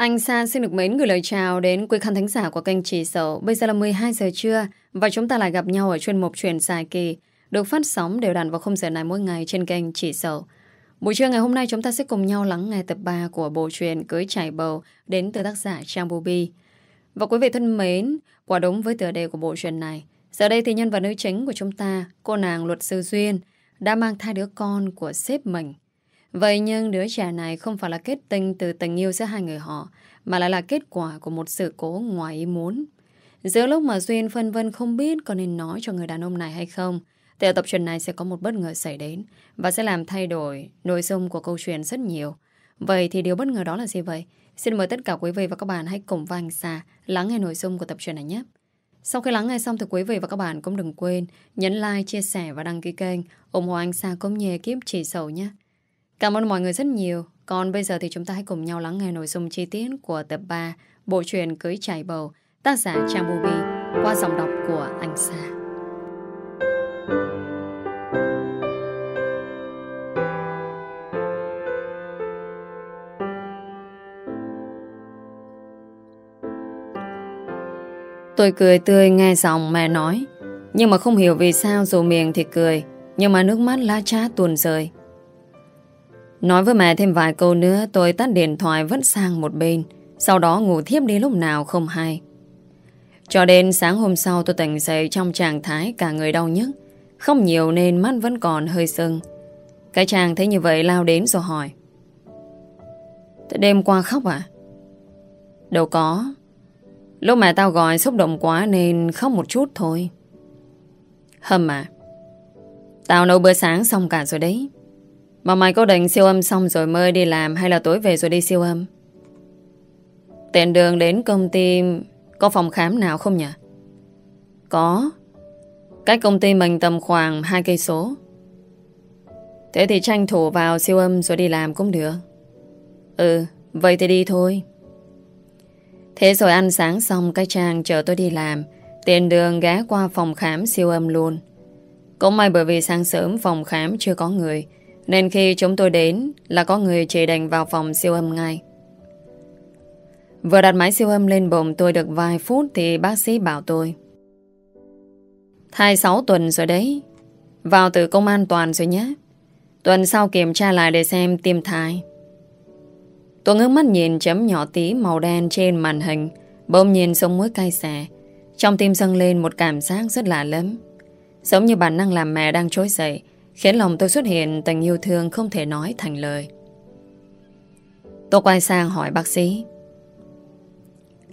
Anh Sa xin được mến gửi lời chào đến quý khán thính giả của kênh Chỉ Sầu. Bây giờ là 12 giờ trưa và chúng ta lại gặp nhau ở chuyên mục truyền dài kỳ được phát sóng đều đặn vào khung giờ này mỗi ngày trên kênh Chỉ Sầu. Buổi trưa ngày hôm nay chúng ta sẽ cùng nhau lắng nghe tập 3 của bộ truyền Cưới Chảy Bầu đến từ tác giả Trang Bubi. Và quý vị thân mến, quả đúng với tựa đề của bộ truyền này, giờ đây thì nhân vật nữ chính của chúng ta, cô nàng luật sư Duyên, đã mang thai đứa con của sếp mình. Vậy nhưng đứa trẻ này không phải là kết tinh từ tình yêu giữa hai người họ, mà lại là kết quả của một sự cố ngoài ý muốn. Giữa lúc mà Duyên phân vân không biết có nên nói cho người đàn ông này hay không, thì ở tập truyện này sẽ có một bất ngờ xảy đến và sẽ làm thay đổi nội dung của câu chuyện rất nhiều. Vậy thì điều bất ngờ đó là gì vậy? Xin mời tất cả quý vị và các bạn hãy cùng với anh lắng nghe nội dung của tập truyện này nhé. Sau khi lắng nghe xong thì quý vị và các bạn cũng đừng quên nhấn like, chia sẻ và đăng ký kênh ủng hộ anh Sa cũng như kiếp chỉ sầu nhé. Cảm ơn mọi người rất nhiều. Còn bây giờ thì chúng ta hãy cùng nhau lắng nghe nội dung chi tiết của tập 3 Bộ truyện Cưới Chảy Bầu, tác giả Trang Bubi qua giọng đọc của anh Sa. Tôi cười tươi nghe giọng mẹ nói, Nhưng mà không hiểu vì sao dù miệng thì cười, Nhưng mà nước mắt lá trá tuôn rơi Nói với mẹ thêm vài câu nữa, Tôi tắt điện thoại vẫn sang một bên Sau đó ngủ thiếp đi lúc nào không hay Cho đến sáng hôm sau, tôi tỉnh dậy trong trạng thái cả người đau nhức Không nhiều nên mắt vẫn còn hơi sưng Cái chàng thấy như vậy lao đến rồi hỏi Thế đêm qua khóc à? Đâu có Lúc mẹ tao gọi xúc động quá nên khóc một chút thôi. Hâm à. Tao nấu bữa sáng xong cả rồi đấy. Mà mày có định siêu âm xong rồi mới đi làm hay là tối về rồi đi siêu âm? Tiện đường đến công ty có phòng khám nào không nhỉ? Có. Cách công ty mình tầm khoảng 2 cây số. Thế thì tranh thủ vào siêu âm rồi đi làm cũng được. Ừ, vậy thì đi thôi. Thế rồi ăn sáng xong cái trang chờ tôi đi làm Tiền đường ghé qua phòng khám siêu âm luôn Cũng may bởi vì sáng sớm phòng khám chưa có người nên khi chúng tôi đến Là có người chỉ đành vào phòng siêu âm ngay. Vừa đặt máy siêu âm lên bụng tôi được vài phút Thì bác sĩ bảo tôi, Thai 6 tuần rồi đấy, Vào từ công an toàn rồi nhé. Tuần sau kiểm tra lại để xem tim thai. Tôi ngước mắt nhìn chấm nhỏ tí màu đen trên màn hình, Bỗng nhìn sống mũi cay xè. Trong tim dâng lên một cảm giác rất lạ lắm Giống như bản năng làm mẹ đang trỗi dậy Khiến lòng tôi xuất hiện tình yêu thương không thể nói thành lời. Tôi quay sang hỏi bác sĩ.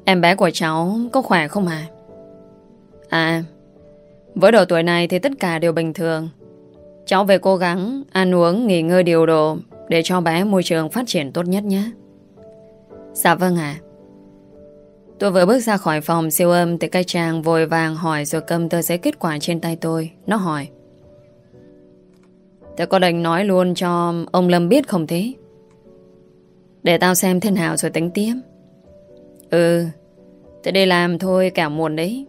Em bé của cháu có khỏe không à? À Với độ tuổi này thì tất cả đều bình thường. Cháu về cố gắng Ăn uống, nghỉ ngơi điều độ để cho bé môi trường phát triển tốt nhất nhé. Dạ vâng ạ. Tôi vừa bước ra khỏi phòng siêu âm Thì cây chàng vội vàng hỏi Rồi cầm tờ giấy kết quả trên tay tôi. Nó hỏi Tôi có định nói luôn cho ông Lâm biết không thế? Để tao xem thế nào rồi tính tiếp. Ừ Thế đi làm thôi, cả muộn đấy.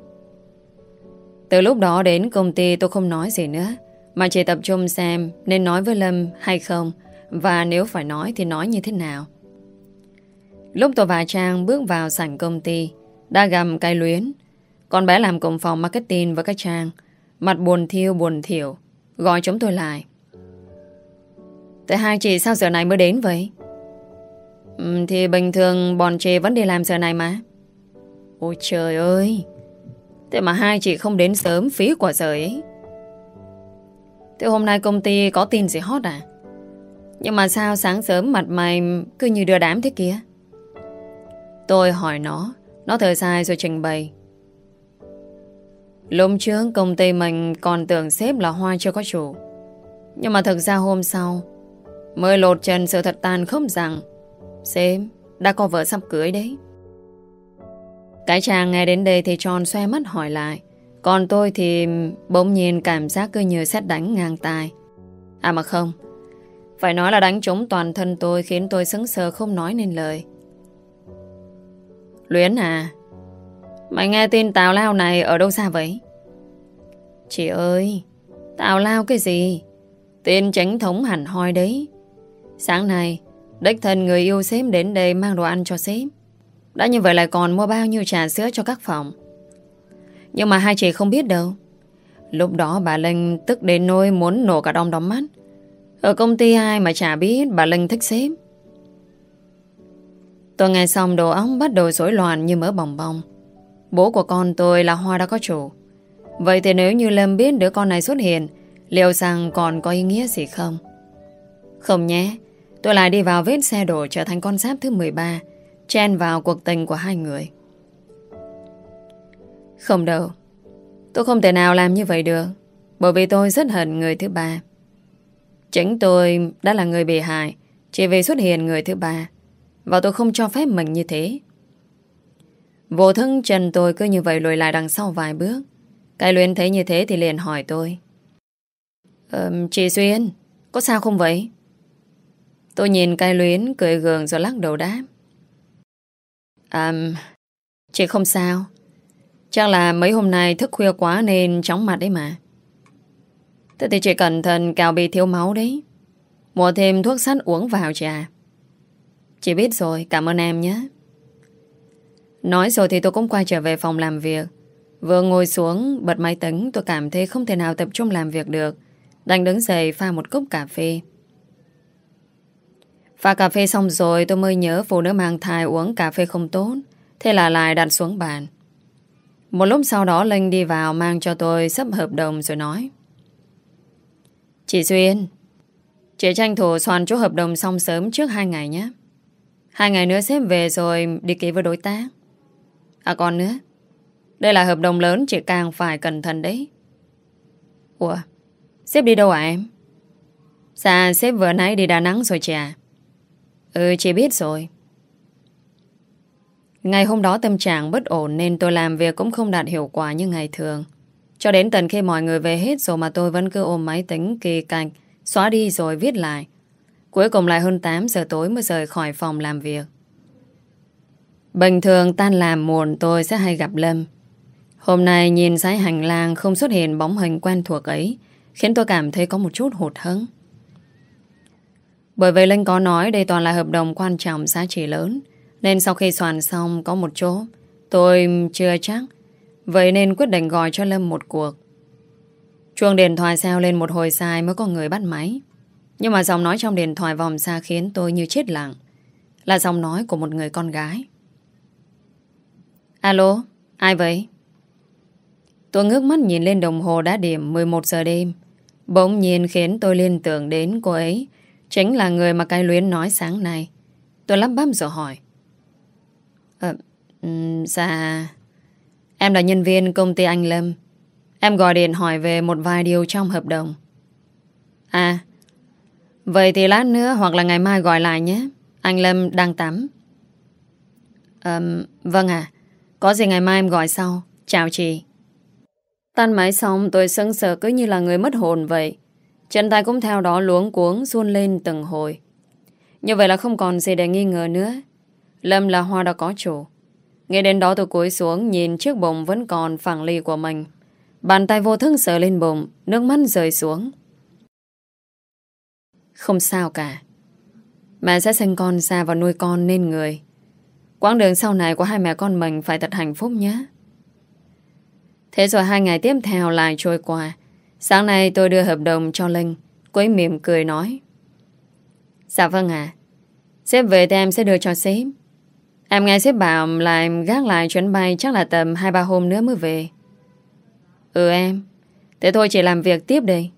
Từ lúc đó đến công ty tôi không nói gì nữa, Mà chỉ tập trung xem Nên nói với Lâm hay không, và nếu phải nói thì nói như thế nào. Lúc tôi và Trang bước vào sảnh công ty, Đã gầm cây luyến. Con bé làm cùng phòng marketing với các Trang. Mặt buồn thiêu, buồn thiểu, Gọi chúng tôi lại. Tại hai chị sao giờ này mới đến vậy ừ, Thì bình thường bọn chị vẫn đi làm giờ này mà Ôi trời ơi Thế mà hai chị không đến sớm phí quả trời ấy Thế hôm nay công ty có tin gì hot à nhưng mà sao sáng sớm mặt mày cứ như đưa đám thế kia? Tôi hỏi nó, nó thở dài rồi trình bày. Lúc trước công ty mình còn tưởng sếp là hoa chưa có chủ. Nhưng mà thực ra hôm sau, mới lột trần sự thật tàn không rằng xem đã có vợ sắp cưới đấy. Cái chàng nghe đến đây thì tròn xoe mắt hỏi lại. Còn tôi thì bỗng nhiên cảm giác cứ như xét đánh ngang tai. À mà không, phải nói là đánh trúng toàn thân tôi Khiến tôi sững sờ không nói nên lời Luyến à Mày nghe tin Tào Lao này ở đâu xa vậy? Chị ơi Tào Lao cái gì? Tên tránh thống hẳn hoi đấy Sáng nay, Đích thân người yêu sếp đến đây mang đồ ăn cho sếp. Đã như vậy lại còn mua bao nhiêu trà sữa cho các phòng. Nhưng mà hai chị không biết đâu. Lúc đó bà Linh tức đến nôi muốn nổ cả đom đóm mắt. Ở công ty ai mà chả biết bà Linh thích sếp. Tôi nghe xong đồ ống bắt đầu rối loạn như mỡ bồng bong Bố của con tôi là Hoa đã có chủ. Vậy thì nếu như Lâm biết đứa con này xuất hiện, Liệu rằng còn có ý nghĩa gì không? Không nhé. Tôi lại đi vào vết xe đổ trở thành con giáp thứ 13 Chen vào cuộc tình của hai người. Không đâu Tôi không thể nào làm như vậy được Bởi vì tôi rất hận người thứ ba. Chính tôi đã là người bị hại Chỉ vì xuất hiện người thứ ba Và tôi không cho phép mình như thế. Vô thân chân tôi cứ như vậy lùi lại đằng sau vài bước. Cái luyện thấy như thế thì liền hỏi tôi. Um, Chị Xuyên Có sao không vậy? Tôi nhìn cai luyến cười gường rồi lắc đầu đáp. À Chị không sao. Chắc là mấy hôm nay thức khuya quá nên chóng mặt đấy mà. Thế thì chị cẩn thận cào bị thiếu máu đấy. Mua thêm thuốc sắt uống vào chị à. Chị biết rồi, Cảm ơn em nhé. Nói rồi thì tôi cũng quay trở về phòng làm việc. Vừa ngồi xuống, Bật máy tính, tôi cảm thấy không thể nào tập trung làm việc được. Đành đứng dậy pha một cốc cà phê. Pha cà phê xong rồi tôi mới nhớ phụ nữ mang thai uống cà phê không tốt. Thế là lại đặt xuống bàn. Một lúc sau đó Linh đi vào mang cho tôi sắp hợp đồng rồi nói. Chị Duyên, Chị tranh thủ soạn chỗ hợp đồng xong sớm trước hai ngày nhé. Hai ngày nữa xếp về rồi đi ký với đối tác. À còn nữa, Đây là hợp đồng lớn, chị càng phải cẩn thận đấy. Ủa xếp đi đâu à em? Dạ xếp vừa nãy đi Đà Nẵng rồi chị à Ừ chị biết rồi. Ngày hôm đó tâm trạng bất ổn Nên tôi làm việc cũng không đạt hiệu quả như ngày thường. Cho đến tận khi mọi người về hết rồi Mà tôi vẫn cứ ôm máy tính kỳ cạnh Xóa đi rồi viết lại. Cuối cùng lại hơn 8 giờ tối mới rời khỏi phòng làm việc. Bình thường tan làm muộn tôi sẽ hay gặp Lâm. Hôm nay nhìn dãy hành lang không xuất hiện bóng hình quen thuộc ấy, Khiến tôi cảm thấy có một chút hụt hẫng. Bởi vì Linh có nói đây toàn là hợp đồng quan trọng giá trị lớn. Nên sau khi soạn xong có một chỗ Tôi chưa chắc. Vậy nên quyết định gọi cho Lâm một cuộc. Chuông điện thoại sao lên một hồi dài mới có người bắt máy. Nhưng mà giọng nói trong điện thoại vòng xa khiến tôi như chết lặng. Là giọng nói của một người con gái. Alo, ai vậy? Tôi ngước mắt nhìn lên đồng hồ đã điểm 11 giờ đêm. Bỗng nhiên khiến tôi liên tưởng đến cô ấy. Chính là người mà cái luyến nói sáng nay. Tôi lắp bắp rồi hỏi. Ờ, um, dạ. Em là nhân viên công ty Anh Lâm. Em gọi điện hỏi về một vài điều trong hợp đồng. À Vậy thì lát nữa hoặc là ngày mai gọi lại nhé. Anh Lâm đang tắm. Um, Vâng à Có gì ngày mai em gọi sau. Chào chị. Tan máy xong tôi sững sờ cứ như là người mất hồn vậy. Chân tay cũng theo đó luống cuống run lên từng hồi. Như vậy là không còn gì để nghi ngờ nữa. Lâm là hoa đã có chủ. Nghe đến đó tôi cúi xuống nhìn chiếc bụng vẫn còn phẳng lì của mình. Bàn tay vô thức sờ lên bụng, nước mắt rơi xuống. Không sao cả. Mẹ sẽ sinh con ra và nuôi con nên người. Quãng đường sau này của hai mẹ con mình phải thật hạnh phúc nhé. Thế rồi hai ngày tiếp theo lại trôi qua. Sáng nay tôi đưa hợp đồng cho Linh. Cô ấy mỉm cười nói. Dạ vâng ạ. À. Sếp về thì em sẽ đưa cho sếp. Em nghe sếp bảo là em gác lại chuyến bay chắc là tầm 2-3 hôm nữa mới về. Ừ em. Thế thôi chỉ làm việc tiếp đi.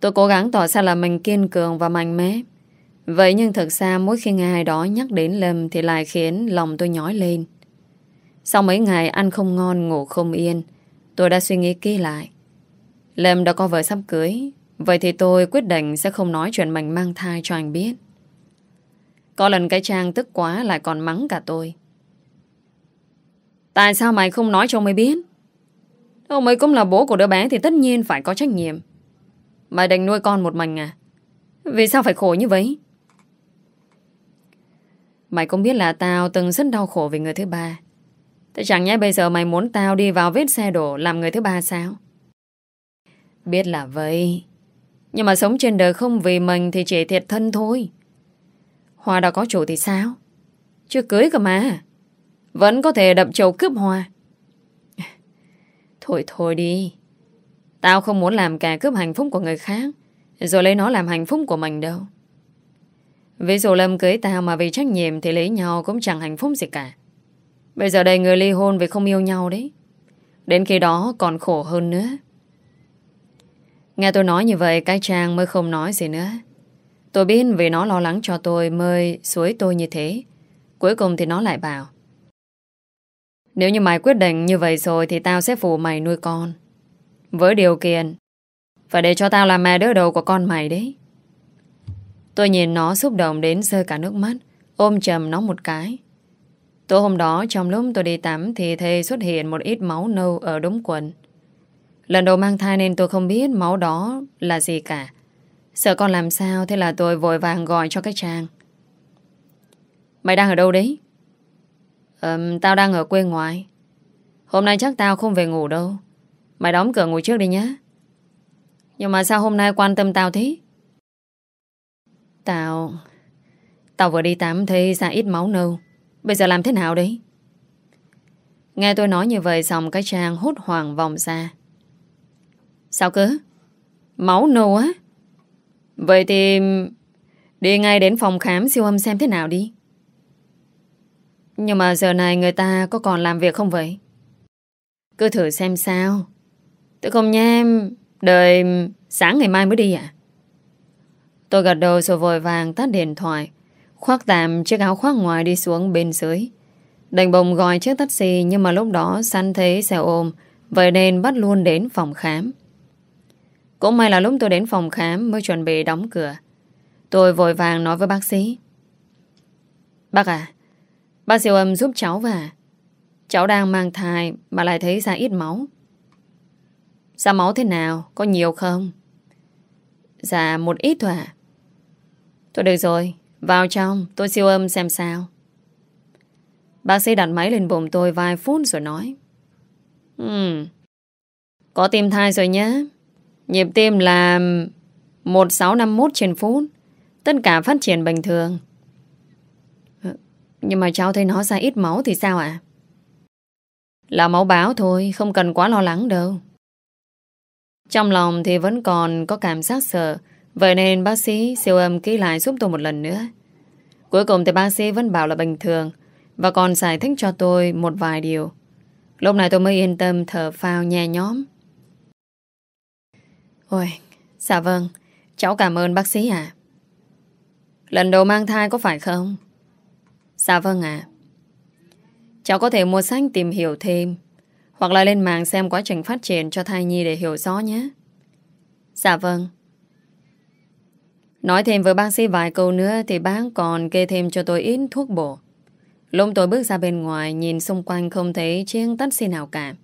Tôi cố gắng tỏ ra là mình kiên cường và mạnh mẽ. Vậy nhưng thực ra mỗi khi nghe ai đó nhắc đến Lâm thì lại khiến lòng tôi nhói lên. Sau mấy ngày ăn không ngon, ngủ không yên, Tôi đã suy nghĩ kỹ lại Lâm đã có vợ sắp cưới. Vậy thì tôi quyết định sẽ không nói chuyện mình mang thai cho anh biết. Có lần cái Trang tức quá lại còn mắng cả tôi. Tại sao mày không nói cho mày biết? Ông ấy cũng là bố của đứa bé Thì tất nhiên phải có trách nhiệm. Mày định nuôi con một mình à? Vì sao phải khổ như vậy? Mày cũng biết là tao từng rất đau khổ vì người thứ ba. Thế chẳng nhẽ bây giờ mày muốn tao đi vào vết xe đổ làm người thứ ba sao? Biết là vậy. Nhưng mà sống trên đời không vì mình thì chỉ thiệt thân thôi. Hoa đã có chủ thì sao? Chưa cưới cơ mà. Vẫn có thể đập chầu cướp hoa. Thôi thôi đi. Tao không muốn làm cả cướp hạnh phúc của người khác, Rồi lấy nó làm hạnh phúc của mình đâu Ví dụ Lâm cưới tao mà vì trách nhiệm Thì lấy nhau cũng chẳng hạnh phúc gì cả Bây giờ đây người ly hôn vì không yêu nhau đấy Đến khi đó còn khổ hơn nữa Nghe tôi nói như vậy, Cái Trang mới không nói gì nữa. Tôi biết vì nó lo lắng cho tôi Mới suối tôi như thế. Cuối cùng thì nó lại bảo, Nếu như mày quyết định như vậy rồi Thì tao sẽ phụ mày nuôi con. Với điều kiện, Phải để cho tao làm mẹ đỡ đầu của con mày đấy. Tôi nhìn nó xúc động đến rơi cả nước mắt, Ôm chầm nó một cái. Tối hôm đó, trong lúc tôi đi tắm Thì thầy xuất hiện một ít máu nâu ở đống quần. Lần đầu mang thai nên tôi không biết máu đó là gì cả. Sợ con làm sao Thế là tôi vội vàng gọi cho cái trang. Mày đang ở đâu đấy? Um, tao đang ở quê ngoài. Hôm nay chắc tao không về ngủ đâu. Mày đóng cửa ngồi trước đi nhé Nhưng mà sao hôm nay quan tâm tao thế? Tao Tao vừa đi tắm thấy ra ít máu nâu. Bây giờ làm thế nào đấy? Nghe tôi nói như vậy Xong cái trang hút hoàng vòng ra. Sao cơ? Máu nâu á? Vậy thì Đi ngay đến phòng khám siêu âm xem thế nào đi. Nhưng mà giờ này người ta có còn làm việc không vậy? Cứ thử xem sao. Tôi không nha em Đợi sáng ngày mai mới đi à Tôi gật đầu rồi vội vàng tắt điện thoại, Khoác tạm chiếc áo khoác ngoài đi xuống bên dưới. Đành bồng gọi chiếc taxi Nhưng mà lúc đó săn thấy xe ôm, Vậy nên bắt luôn đến phòng khám. Cũng may là lúc tôi đến phòng khám Mới chuẩn bị đóng cửa. Tôi vội vàng nói với bác sĩ. Bác à Bác siêu âm giúp cháu và Cháu đang mang thai Mà lại thấy ra ít máu. Ra máu thế nào? Có nhiều không? Dạ một ít thôi à Thôi được rồi, Vào trong, tôi siêu âm xem sao. Bác sĩ đặt máy lên bụng tôi vài phút rồi nói. Ừ Có tim thai rồi nhé Nhịp tim là 1651 trên phút. Tất cả phát triển bình thường. Ừ, nhưng mà cháu thấy nó ra ít máu thì sao ạ? Là máu báo thôi, Không cần quá lo lắng đâu. Trong lòng thì vẫn còn có cảm giác sợ. Vậy nên bác sĩ siêu âm ký lại giúp tôi một lần nữa. Cuối cùng thì bác sĩ vẫn bảo là bình thường Và còn giải thích cho tôi một vài điều. Lúc này tôi mới yên tâm thở phào nhẹ nhóm Ôi, dạ vâng Cháu cảm ơn bác sĩ ạ Lần đầu mang thai có phải không? Dạ vâng ạ Cháu có thể mua sách tìm hiểu thêm hoặc là lên mạng xem quá trình phát triển cho thai nhi để hiểu rõ nhé. Dạ vâng. Nói thêm với bác sĩ vài câu nữa thì bác còn kê thêm cho tôi ít thuốc bổ. Lúc tôi bước ra bên ngoài nhìn xung quanh không thấy chiếc taxi nào cả.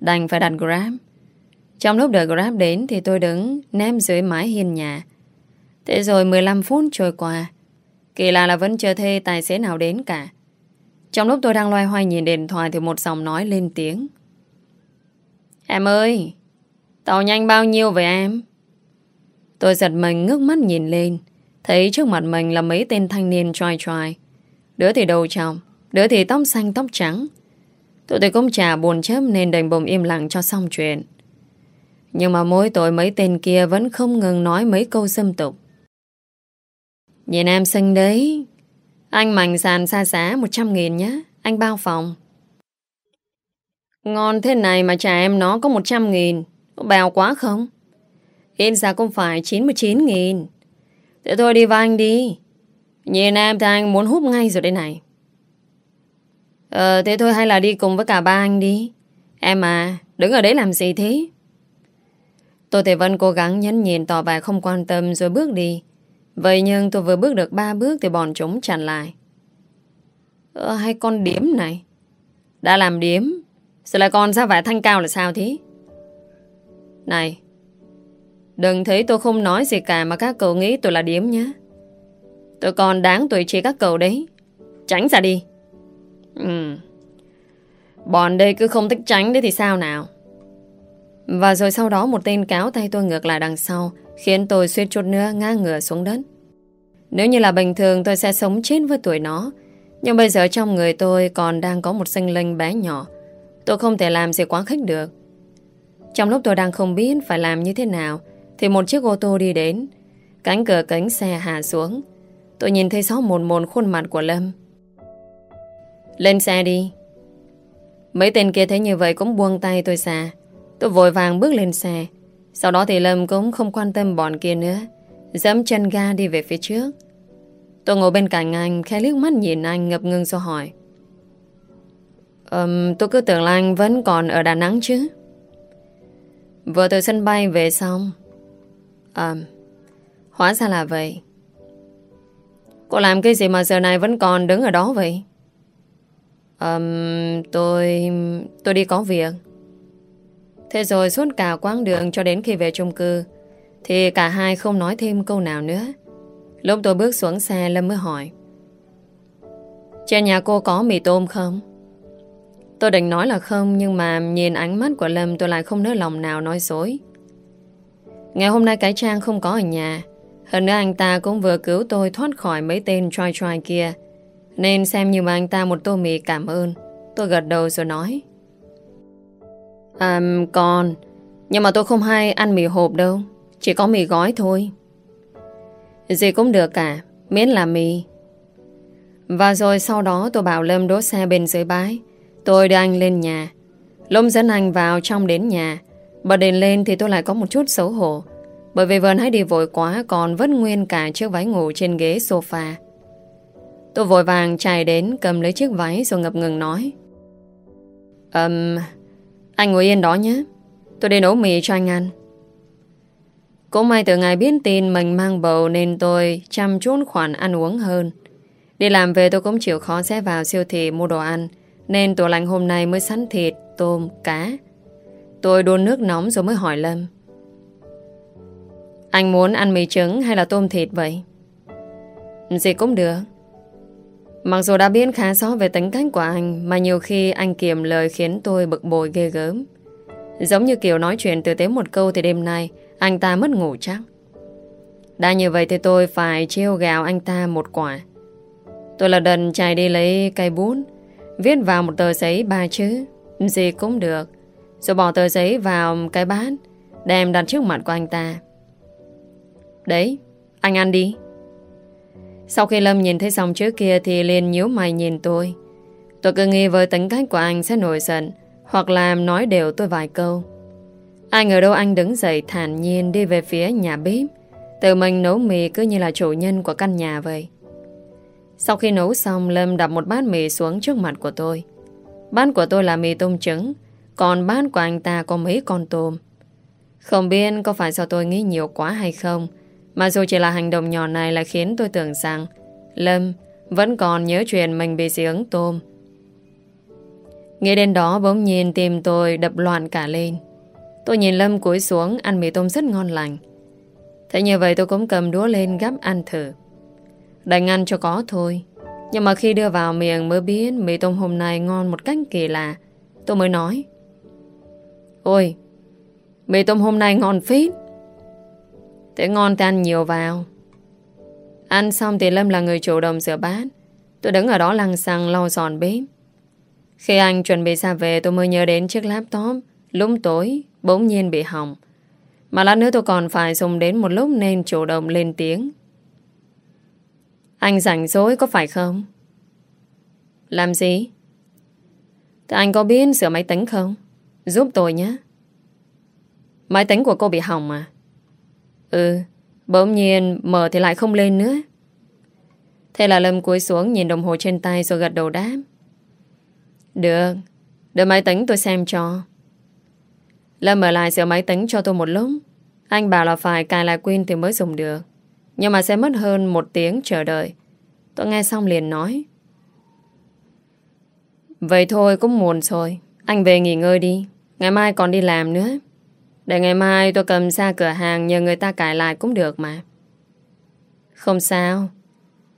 Đành phải đặt Grab. Trong lúc đợi Grab đến thì tôi đứng ném dưới mái hiên nhà. Thế rồi 15 phút trôi qua. Kỳ lạ là vẫn chưa thấy tài xế nào đến cả. Trong lúc tôi đang loay hoay nhìn điện thoại thì một giọng nói lên tiếng. Em ơi, tàu nhanh bao nhiêu vậy em? Tôi giật mình ngước mắt nhìn lên, thấy trước mặt mình là mấy tên thanh niên trai trai. Đứa thì đầu tròng, đứa thì tóc xanh tóc trắng. Tụi tôi cũng chả buồn chớp nên đành bồm im lặng cho xong chuyện. Nhưng mà mỗi tội mấy tên kia vẫn không ngừng nói mấy câu xâm tục. Nhìn em xinh đấy. Anh mảnh sàn xa xá 100 nghìn nhé. Anh bao phòng. Ngon thế này mà trả em nó có 100 nghìn, Có bèo quá không? yên ra cũng phải 99 nghìn Thế thôi đi với anh đi Nhìn em thì anh muốn hút ngay rồi đây này Ờ thế thôi hay là đi cùng với cả ba anh đi Em à Đứng ở đấy làm gì thế Tôi thì vẫn cố gắng nhấn nhìn tỏ vẻ không quan tâm rồi bước đi. Vậy nhưng tôi vừa bước được ba bước Thì bọn chúng chặn lại. Ờ hay con điếm này. Đã làm điếm, Giờ lại còn ra vẻ thanh cao là sao thế? Này, Đừng thấy tôi không nói gì cả Mà các cậu nghĩ tôi là điếm nhé. Tôi còn đáng tuổi trí các cậu đấy. Tránh ra đi. Ừ. Bọn đây cứ không thích tránh đấy thì sao nào? Và rồi sau đó một tên kéo tay tôi ngược lại đằng sau Khiến tôi suýt chút nữa ngã ngửa xuống đất Nếu như là bình thường tôi sẽ sống chết với tuổi nó Nhưng bây giờ trong người tôi còn đang có một sinh linh bé nhỏ. Tôi không thể làm gì quá khích được. Trong lúc tôi đang không biết phải làm như thế nào, thì một chiếc ô tô đi đến. Cánh cửa cánh xe hạ xuống. Tôi nhìn thấy rõ một mồn khuôn mặt của Lâm. Lên xe đi. Mấy tên kia thấy như vậy cũng buông tay tôi xa. Tôi vội vàng bước lên xe. Sau đó thì Lâm cũng không quan tâm bọn kia nữa. Dẫm chân ga đi về phía trước. Tôi ngồi bên cạnh anh, khẽ liếc mắt nhìn anh ngập ngừng rồi hỏi. Um, tôi cứ tưởng là anh vẫn còn ở Đà Nẵng chứ. Vừa từ sân bay về xong. Um, hóa ra là vậy. Cô làm cái gì mà giờ này vẫn còn đứng ở đó vậy? Um, tôi... tôi đi có việc. Thế rồi suốt cả quãng đường cho đến khi về chung cư, thì cả hai không nói thêm câu nào nữa. Lúc tôi bước xuống xe, Lâm mới hỏi, Trên nhà cô có mì tôm không? Tôi định nói là không, Nhưng mà nhìn ánh mắt của Lâm Tôi lại không nỡ lòng nào nói dối Ngày hôm nay cái Trang không có ở nhà, Hơn nữa anh ta cũng vừa cứu tôi Thoát khỏi mấy tên trai trai kia, Nên xem như mà anh ta một tô mì cảm ơn Tôi gật đầu rồi nói À còn. Nhưng mà tôi không hay ăn mì hộp đâu. Chỉ có mì gói thôi. Gì cũng được cả, Miễn là mì. Và rồi sau đó tôi bảo Lâm đỗ xe bên dưới bãi. Tôi đưa anh lên nhà. Lâm dẫn anh vào trong đến nhà. Bật đèn lên thì tôi lại có một chút xấu hổ. Bởi vì vừa nãy đi vội quá, Còn vứt nguyên cả chiếc váy ngủ trên ghế sofa. Tôi vội vàng chạy đến Cầm lấy chiếc váy rồi ngập ngừng nói. Ừm anh ngồi yên đó nhé Tôi đi nấu mì cho anh ăn cũng may từ ngày biết tin mình mang bầu nên tôi chăm chút khoản ăn uống hơn. Đi làm về tôi cũng chịu khó sẽ vào siêu thị mua đồ ăn nên tủ lạnh hôm nay mới sẵn thịt, tôm, cá. Tôi đun nước nóng rồi mới hỏi Lâm. Anh muốn ăn mì trứng hay là tôm thịt vậy? Gì cũng được. Mặc dù đã biết khá rõ về tính cách của anh, mà nhiều khi anh kiềm lời khiến tôi bực bội ghê gớm. Giống như kiểu nói chuyện từ tế một câu thì đêm nay, anh ta mất ngủ chắc. Đã như vậy thì tôi phải trêu gào anh ta một quả. Tôi là đần chạy đi lấy cây bút Viết vào một tờ giấy ba chữ, Gì cũng được. Rồi bỏ tờ giấy vào cái bát, Đem đặt trước mặt của anh ta. Đấy, Anh ăn đi. Sau khi Lâm nhìn thấy xong trước kia Thì liền nhíu mày nhìn tôi. Tôi cứ nghi với tính cách của anh sẽ nổi giận, Hoặc làm nói đều tôi vài câu. Ai ngờ đâu anh đứng dậy thản nhiên đi về phía nhà bếp. Tự mình nấu mì cứ như là chủ nhân của căn nhà vậy. Sau khi nấu xong, Lâm đặt một bát mì xuống trước mặt của tôi. Bát của tôi là mì tôm trứng, Còn bát của anh ta có mấy con tôm. Không biết có phải do tôi nghĩ nhiều quá hay không mà dù chỉ là hành động nhỏ này là khiến tôi tưởng rằng Lâm vẫn còn nhớ chuyện mình bị dị ứng tôm. Nghe đến đó bỗng nhìn tim tôi đập loạn cả lên. Tôi nhìn Lâm cúi xuống ăn mì tôm rất ngon lành. Thế như vậy tôi cũng cầm đũa lên gắp ăn thử. Đành ăn cho có thôi. Nhưng mà khi đưa vào miệng mới biết mì tôm hôm nay ngon một cách kỳ lạ, Tôi mới nói. Ôi, Mì tôm hôm nay ngon phết. Thế ngon thì ăn nhiều vào Ăn xong thì Lâm là người chủ động rửa bát Tôi đứng ở đó lăng xăng lau dọn bếp khi anh chuẩn bị ra về, tôi mới nhớ đến chiếc laptop lúc tối, bỗng nhiên bị hỏng. Mà lát nữa tôi còn phải dùng đến một lúc nên chủ động lên tiếng. Anh rảnh rỗi có phải không? Làm gì? Thì anh có biết sửa máy tính không? Giúp tôi nhé. Máy tính của cô bị hỏng à? Ừ, bỗng nhiên mở thì lại không lên nữa. Thế là Lâm cúi xuống nhìn đồng hồ trên tay rồi gật đầu đáp. Được Đợi máy tính tôi xem cho. Lâm mở lại sửa máy tính cho tôi một lúc. Anh bảo là phải cài lại Queen thì mới dùng được. Nhưng mà sẽ mất hơn một tiếng chờ đợi. Tôi nghe xong liền nói. Vậy thôi cũng muộn rồi. Anh về nghỉ ngơi đi. Ngày mai còn đi làm nữa. Để ngày mai tôi cầm ra cửa hàng Nhờ người ta cải lại cũng được mà Không sao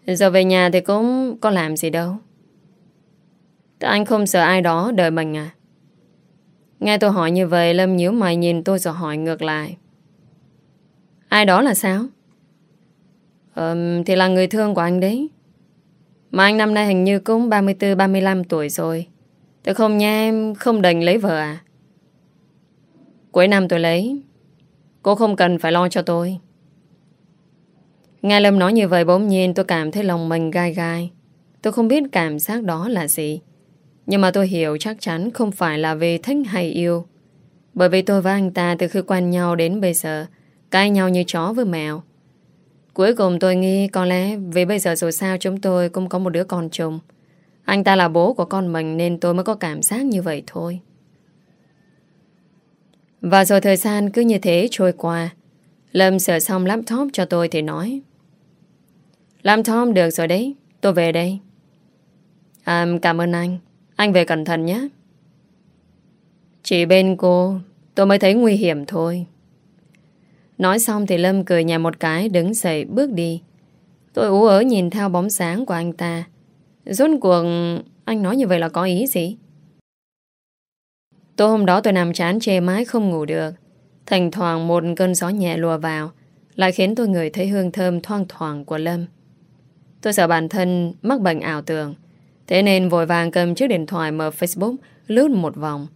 Giờ về nhà thì cũng có làm gì đâu Thế anh không sợ ai đó đợi mình à? Nghe tôi hỏi như vậy Lâm nhíu mày nhìn tôi rồi hỏi ngược lại. Ai đó là sao? Ừm, thì là người thương của anh đấy. Mà anh năm nay hình như cũng 34-35 tuổi rồi Tôi không nha em không định lấy vợ à Cuối năm tôi lấy. Cô không cần phải lo cho tôi. Nghe Lâm nói như vậy bỗng nhiên tôi cảm thấy lòng mình gai gai. Tôi không biết cảm giác đó là gì. Nhưng mà tôi hiểu chắc chắn không phải là vì thích hay yêu. Bởi vì tôi và anh ta từ khi quen nhau đến bây giờ, Cãi nhau như chó với mèo. Cuối cùng tôi nghĩ có lẽ vì bây giờ dù sao chúng tôi cũng có một đứa con chung. Anh ta là bố của con mình nên tôi mới có cảm giác như vậy thôi. Và rồi thời gian cứ như thế trôi qua. Lâm sửa xong laptop cho tôi thì nói Laptop được rồi đấy, tôi về đây. À, cảm ơn anh. Anh về cẩn thận nhé. Chỉ bên cô, tôi mới thấy nguy hiểm thôi. Nói xong thì Lâm cười nhẹ một cái đứng dậy bước đi. Tôi ú ớ nhìn theo bóng sáng của anh ta. Rốt cuộc anh nói như vậy là có ý gì? Tối hôm đó tôi nằm chán chê mái không ngủ được. Thành thoảng một cơn gió nhẹ lùa vào, lại khiến tôi ngửi thấy hương thơm thoang thoảng của Lâm. Tôi sợ bản thân mắc bệnh ảo tưởng, thế nên vội vàng cầm chiếc điện thoại mở Facebook lướt một vòng.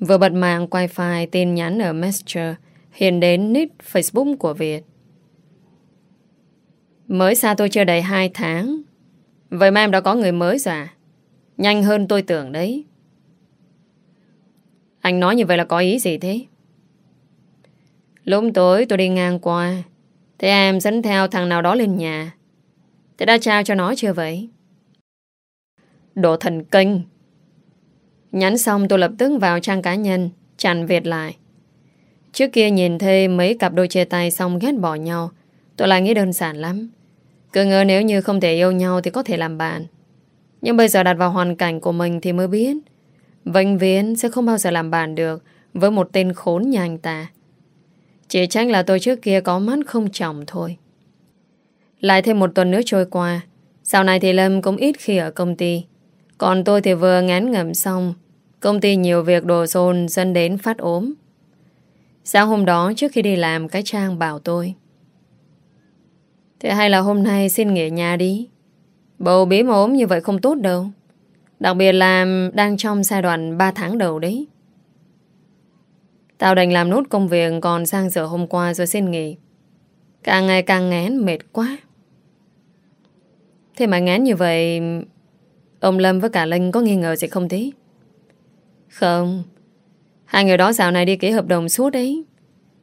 Vừa bật mạng, wifi tin nhắn ở Messenger hiện đến nick Facebook của Việt. Mới xa tôi chưa đầy 2 tháng. Vậy mà em đã có người mới rồi à? Nhanh hơn tôi tưởng đấy. Anh nói như vậy là có ý gì thế? Lúc tối tôi đi ngang qua Thế em dẫn theo thằng nào đó lên nhà. Thế đã trao cho nó chưa vậy? Đồ thần kinh. Nhắn xong tôi lập tức vào trang cá nhân, Chặn Việt lại. Trước kia nhìn thấy mấy cặp đôi chia tay xong ghét bỏ nhau, Tôi lại nghĩ đơn giản lắm. Cứ ngờ nếu như không thể yêu nhau Thì có thể làm bạn. Nhưng bây giờ đặt vào hoàn cảnh của mình thì mới biết. Vĩnh viễn sẽ không bao giờ làm bạn được Với một tên khốn như anh ta. Chỉ trách là tôi trước kia có mắt không trọng thôi. Lại thêm một tuần nữa trôi qua, Sau này thì Lâm cũng ít khi ở công ty. Còn tôi thì vừa ngán ngẩm xong, Công ty nhiều việc đồ xôn dẫn đến phát ốm. Sáng hôm đó trước khi đi làm, cái Trang bảo tôi, Thế hay là hôm nay xin nghỉ nhà đi. Bầu bí ốm như vậy không tốt đâu. Đặc biệt là đang trong giai đoạn 3 tháng đầu đấy. Tao đành làm nốt công việc còn sang giờ hôm qua rồi xin nghỉ. Càng ngày càng ngán, mệt quá. Thế mà ngán như vậy, Ông Lâm với cả Linh có nghi ngờ gì không thế? Không. Hai người đó dạo này đi ký hợp đồng suốt đấy.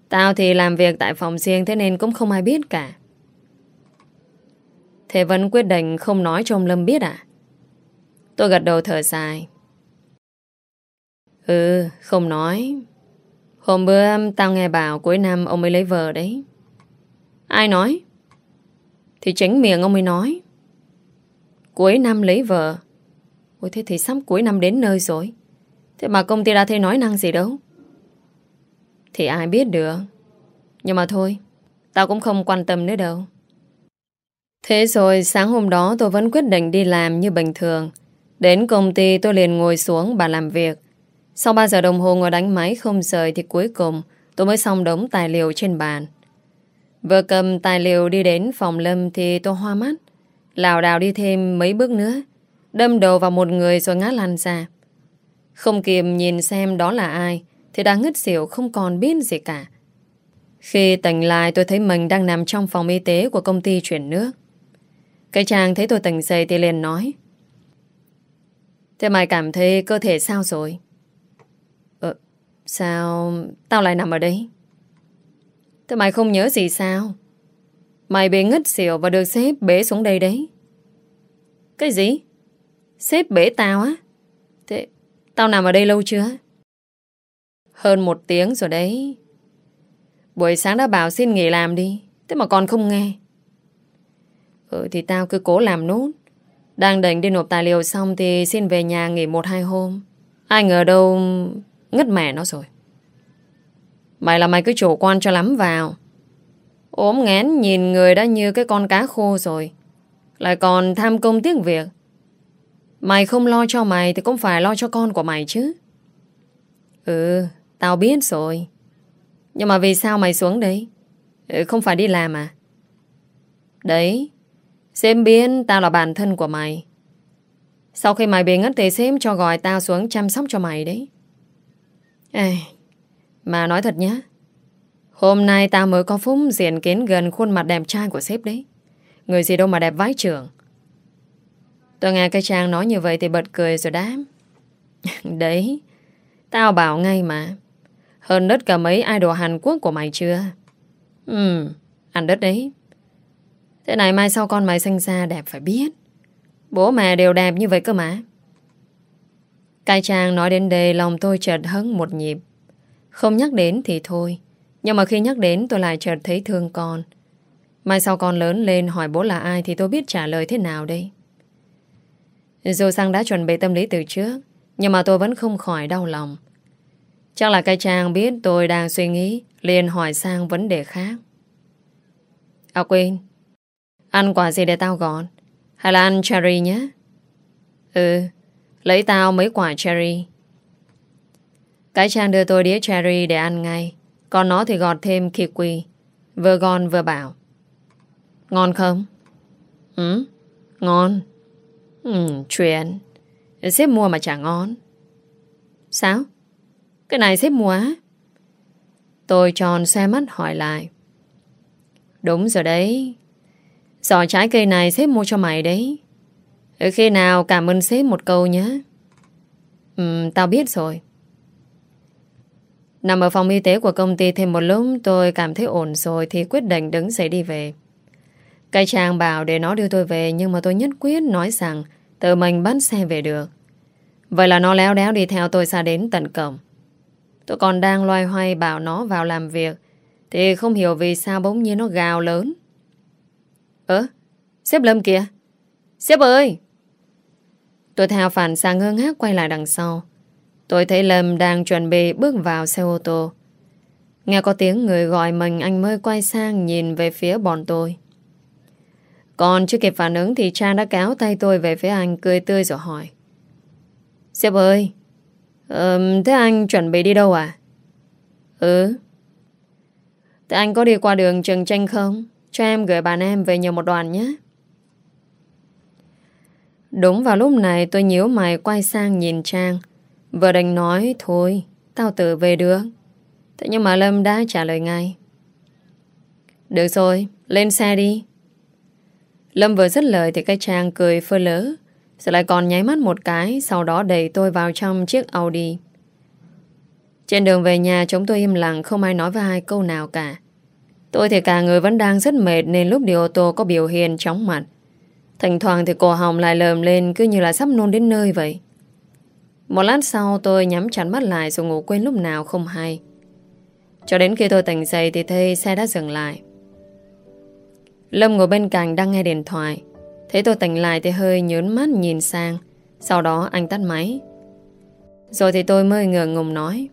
Tao thì làm việc tại phòng riêng Thế nên cũng không ai biết cả. Thế vẫn quyết định không nói cho ông Lâm biết à? Tôi gật đầu thở dài. Ừ không nói. Hôm bữa tao nghe bảo Cuối năm ông mới lấy vợ đấy. Ai nói? Thì tránh miệng ông mới nói. Cuối năm lấy vợ. Ôi, thế thì sắp cuối năm đến nơi rồi. Thế mà công ty đã thấy nói năng gì đâu. Thì ai biết được. Nhưng mà thôi, Tao cũng không quan tâm nữa đâu. Thế rồi, sáng hôm đó tôi vẫn quyết định đi làm như bình thường. Đến công ty tôi liền ngồi xuống bàn làm việc. Sau 3 giờ đồng hồ ngồi đánh máy không rời Thì cuối cùng tôi mới xong đống tài liệu trên bàn. Vừa cầm tài liệu đi đến phòng lâm Thì tôi hoa mắt. Lảo đảo đi thêm mấy bước nữa, Đâm đầu vào một người rồi ngã lăn ra. Không kịp nhìn xem đó là ai Thì đã ngất xỉu không còn biết gì cả. Khi tỉnh lại tôi thấy mình đang nằm trong phòng y tế của công ty chuyển nước. Cái chàng thấy tôi tỉnh dậy thì liền nói Thế mày cảm thấy cơ thể sao rồi? Ờ, sao tao lại nằm ở đây? Thế mày không nhớ gì sao? Mày bị ngất xỉu và được xếp bế xuống đây đấy Cái gì? Xếp bế tao á? Thế Tao nằm ở đây lâu chưa? Hơn một tiếng rồi đấy. Buổi sáng đã bảo xin nghỉ làm đi. Thế mà còn không nghe. Ừ thì tao cứ cố làm nốt. Đang định đi nộp tài liệu xong thì xin về nhà nghỉ một hai hôm. Ai ngờ đâu ngất mẹ nó rồi. Mày là mày cứ chủ quan cho lắm vào. ốm ngén nhìn người đã như cái con cá khô rồi. Lại còn tham công tiếc việc. Mày không lo cho mày Thì cũng phải lo cho con của mày chứ Ừ Tao biết rồi Nhưng mà vì sao mày xuống đấy ừ, Không phải đi làm à Đấy Xếm biết tao là bản thân của mày. Sau khi mày bị ngất thì xếm cho gọi tao xuống chăm sóc cho mày đấy. Ê, mà nói thật nhá. Hôm nay tao mới có phúc diện kiến gần khuôn mặt đẹp trai của sếp đấy. Người gì đâu mà đẹp vái trưởng. Tôi nghe cái Trang nói như vậy thì bật cười rồi đám. đấy, tao bảo ngay mà. Hơn đất cả mấy idol Hàn Quốc của mày chưa? Ừ, ăn đất đấy. Thế này mai sau con mày sinh ra đẹp phải biết. Bố mẹ đều đẹp như vậy cơ mà. Cái Trang nói đến đây lòng tôi chợt hứng một nhịp. Không nhắc đến thì thôi. Nhưng mà khi nhắc đến tôi lại chợt thấy thương con. Mai sau con lớn lên hỏi bố là ai thì tôi biết trả lời thế nào đây. Dù Sang đã chuẩn bị tâm lý từ trước, nhưng mà tôi vẫn không khỏi đau lòng. Chắc là cái Trang biết tôi đang suy nghĩ, liền hỏi sang vấn đề khác. À quên, ăn quả gì để tao gọn? Hay là ăn cherry nhé? Ừ, lấy tao mấy quả cherry. Cái Trang đưa tôi đĩa cherry để ăn ngay. Còn nó thì gọt thêm kiwi. Vừa gòn vừa bảo. Ngon không? Ừ, ngon. Ừ, chuyện. Xếp mua mà chả ngon. Sao? Cái này xếp mua á? Tôi tròn xe mắt hỏi lại. Đúng rồi đấy. Giỏ trái cây này xếp mua cho mày đấy. Khi nào cảm ơn xếp một câu nhé. Ừ, tao biết rồi. Nằm ở phòng y tế của công ty thêm một lúc tôi cảm thấy ổn rồi thì quyết định đứng dậy đi về. Cây chàng bảo để nó đưa tôi về nhưng mà tôi nhất quyết nói rằng tự mình bắt xe về được. Vậy là nó léo đéo đi theo tôi xa đến tận cổng. Tôi còn đang loay hoay bảo nó vào làm việc thì không hiểu vì sao bỗng nhiên nó gào lớn. Ơ, sếp Lâm kìa. Sếp ơi! Tôi theo phản xạ ngơ ngác quay lại đằng sau. Tôi thấy Lâm đang chuẩn bị bước vào xe ô tô. Nghe có tiếng người gọi mình anh mới quay sang nhìn về phía bọn tôi. Còn chưa kịp phản ứng thì cha đã kéo tay tôi về phía anh cười tươi rồi hỏi. Sếp ơi, um, thế anh chuẩn bị đi đâu à? Ừ. Thế anh có đi qua đường Trần Tranh không? Cho em gửi bạn em về nhờ một đoàn nhé. Đúng vào lúc này tôi nhíu mày quay sang nhìn Trang. Vừa định nói, Thôi, Tao tự về được. Thế nhưng mà Lâm đã trả lời ngay. Được rồi, Lên xe đi. Lâm vừa dứt lời thì cái Trang cười phơ lỡ Rồi lại còn nháy mắt một cái, Sau đó đẩy tôi vào trong chiếc Audi. Trên đường về nhà, Chúng tôi im lặng, không ai nói với ai câu nào cả. Tôi thì cả người vẫn đang rất mệt Nên lúc đi ô tô có biểu hiện chóng mặt Thỉnh thoảng thì cổ họng lại lờm lên Cứ như là sắp nôn đến nơi vậy một lát sau tôi nhắm chắn mắt lại rồi ngủ quên lúc nào không hay. Cho đến khi tôi tỉnh dậy thì thấy xe đã dừng lại. Lâm ngồi bên cạnh đang nghe điện thoại. Thấy tôi tỉnh lại thì hơi nhớn mắt nhìn sang. Sau đó anh tắt máy. Rồi thì tôi mới ngờ ngùng nói.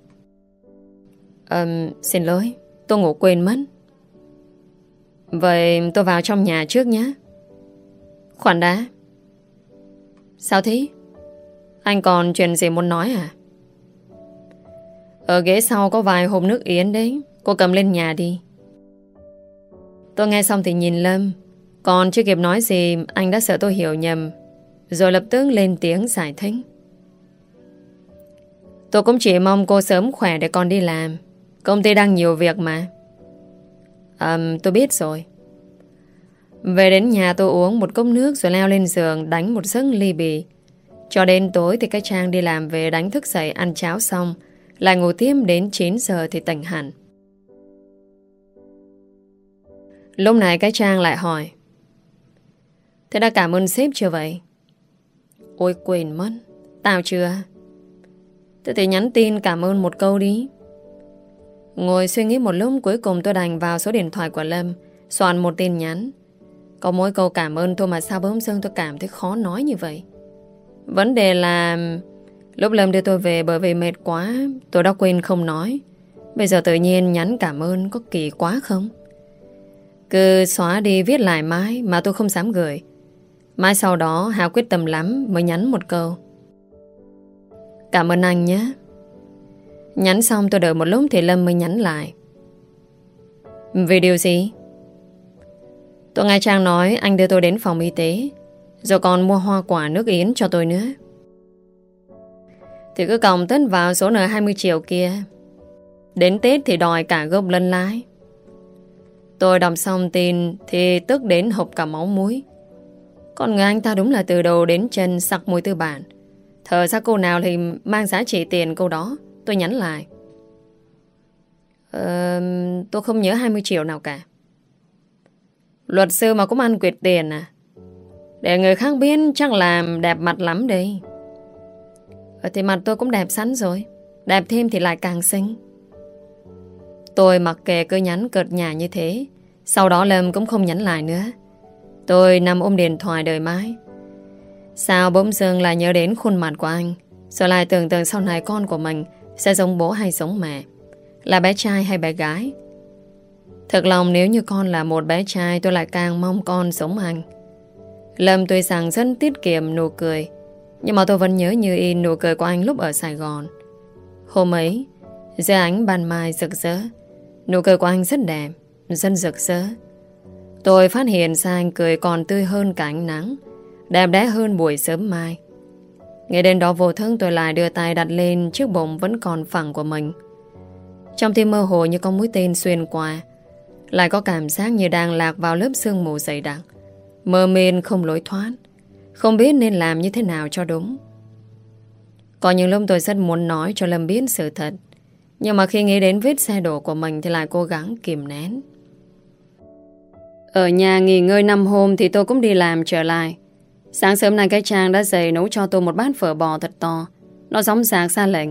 Um, xin lỗi, tôi ngủ quên mất. Vậy tôi vào trong nhà trước nhé. Khoản đã. Sao thế? Anh còn chuyện gì muốn nói à? Ở ghế sau có vài hộp nước yến đấy Cô cầm lên nhà đi Tôi nghe xong thì nhìn Lâm Còn chưa kịp nói gì, Anh đã sợ tôi hiểu nhầm Rồi lập tức lên tiếng giải thích Tôi cũng chỉ mong cô sớm khỏe để con đi làm Công ty đang nhiều việc mà À, Tôi biết rồi. Về đến nhà tôi uống một cốc nước Rồi leo lên giường đánh một giấc ly bì. Cho đến tối thì cái Trang đi làm về đánh thức dậy ăn cháo xong, lại ngủ tiếp đến 9 giờ thì tỉnh hẳn. Lúc này cái Trang lại hỏi Thế đã cảm ơn sếp chưa vậy? Ôi quên mất. Tao chưa. Thế thì nhắn tin cảm ơn một câu đi. Ngồi suy nghĩ một lúc, Cuối cùng tôi đành vào số điện thoại của Lâm, Soạn một tin nhắn. Có mỗi câu cảm ơn thôi mà sao bỗng dưng tôi cảm thấy khó nói như vậy? Vấn đề là, Lúc Lâm đưa tôi về bởi vì mệt quá, Tôi đã quên không nói. Bây giờ tự nhiên nhắn cảm ơn Có kỳ quá không? Cứ xóa đi viết lại mãi Mà tôi không dám gửi. Mai sau đó Hà quyết tâm lắm Mới nhắn một câu. Cảm ơn anh nhé. Nhắn xong tôi đợi một lúc Thì Lâm mới nhắn lại. Vì điều gì? Tôi nghe Trang nói anh đưa tôi đến phòng y tế, Rồi còn mua hoa quả nước yến cho tôi nữa. Thì cứ còng tất vào số nợ 20 triệu kia. Đến Tết thì đòi cả gốc lân lái. Tôi đọc xong tin Thì tức đến hộp cả máu muối. Còn người anh ta đúng là từ đầu đến chân Sặc mùi tư bản. Thở ra cô nào thì mang giá trị tiền câu đó. Tôi nhắn lại. Ờ, tôi không nhớ 20 triệu nào cả. Luật sư mà cũng ăn quyệt tiền à? Để người khác biết chắc làm đẹp mặt lắm đây Ờ, Thì mặt tôi cũng đẹp sẵn rồi. Đẹp thêm thì lại càng xinh. Tôi mặc kệ cứ nhắn cợt nhà như thế. Sau đó Lâm cũng không nhắn lại nữa. Tôi nằm ôm điện thoại đời mãi. Sao bỗng dưng lại nhớ đến khuôn mặt của anh? Rồi lại tưởng tượng sau này con của mình sẽ giống bố hay giống mẹ? Là bé trai hay bé gái? Thật lòng nếu như con là một bé trai, Tôi lại càng mong con sống anh. Lâm tuy rằng rất tiết kiệm nụ cười, Nhưng mà tôi vẫn nhớ như in nụ cười của anh lúc ở Sài Gòn. Hôm ấy Dưới ánh ban mai rực rỡ, Nụ cười của anh rất đẹp, Rất rực rỡ. Tôi phát hiện ra anh cười còn tươi hơn cả ánh nắng, Đẹp đẽ hơn buổi sớm mai. Ngày đến đó vô thức tôi lại đưa tay đặt lên chiếc bụng vẫn còn phẳng của mình. Trong tim mơ hồ như con mũi tên xuyên qua, Lại có cảm giác như đang lạc vào lớp sương mù dày đặc. Mơ mên không lối thoát, Không biết nên làm như thế nào cho đúng. Có những lúc tôi rất muốn nói cho Lâm biết sự thật, Nhưng mà khi nghĩ đến vết xe đổ của mình Thì lại cố gắng kìm nén. Ở nhà nghỉ ngơi năm hôm Thì tôi cũng đi làm trở lại. Sáng sớm nay cái Trang đã dậy nấu cho tôi một bát phở bò thật to. Nó giống sạc xa lệnh.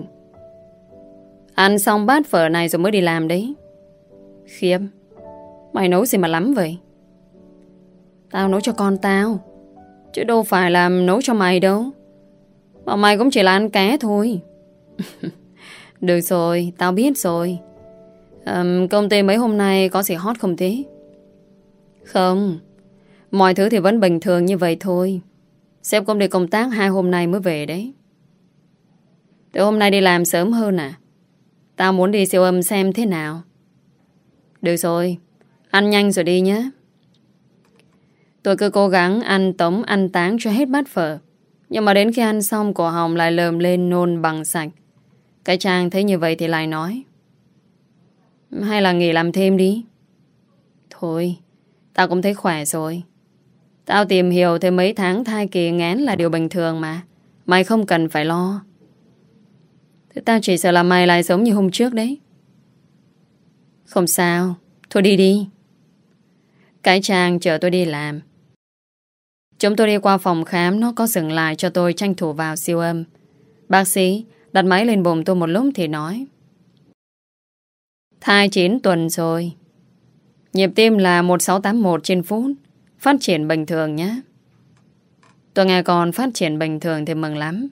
Ăn xong bát phở này rồi mới đi làm đấy. Khiếp. Mày nấu gì mà lắm vậy? Tao nấu cho con tao. Chứ đâu phải làm nấu cho mày đâu. Mà mày cũng chỉ là ăn ké thôi. Được rồi, tao biết rồi. Um, công ty mấy hôm nay có gì hot không thế? Không. Mọi thứ thì vẫn bình thường như vậy thôi. Sếp công đi công tác hai hôm nay mới về đấy. Từ hôm nay đi làm sớm hơn à? Tao muốn đi siêu âm xem thế nào. Được rồi, ăn nhanh rồi đi nhé. Tôi cứ cố gắng ăn tống ăn táng cho hết bát phở. Nhưng mà đến khi ăn xong cổ họng lại lờm lên nôn bằng sạch. Cái Trang thấy như vậy thì lại nói. Hay là nghỉ làm thêm đi. Thôi, tao cũng thấy khỏe rồi. Tao tìm hiểu thêm mấy tháng thai kỳ ngán là điều bình thường mà. Mày không cần phải lo. Thế tao chỉ sợ là mày lại giống như hôm trước đấy. Không sao. Thôi đi đi. Cái trang chờ tôi đi làm. Chúng tôi đi qua phòng khám, Nó có dừng lại cho tôi tranh thủ vào siêu âm Bác sĩ đặt máy lên bụng tôi một lúc thì nói, Thai 9 tuần rồi Nhịp tim là 1681 trên phút Phát triển bình thường nhé. Tôi nghe con phát triển bình thường thì mừng lắm.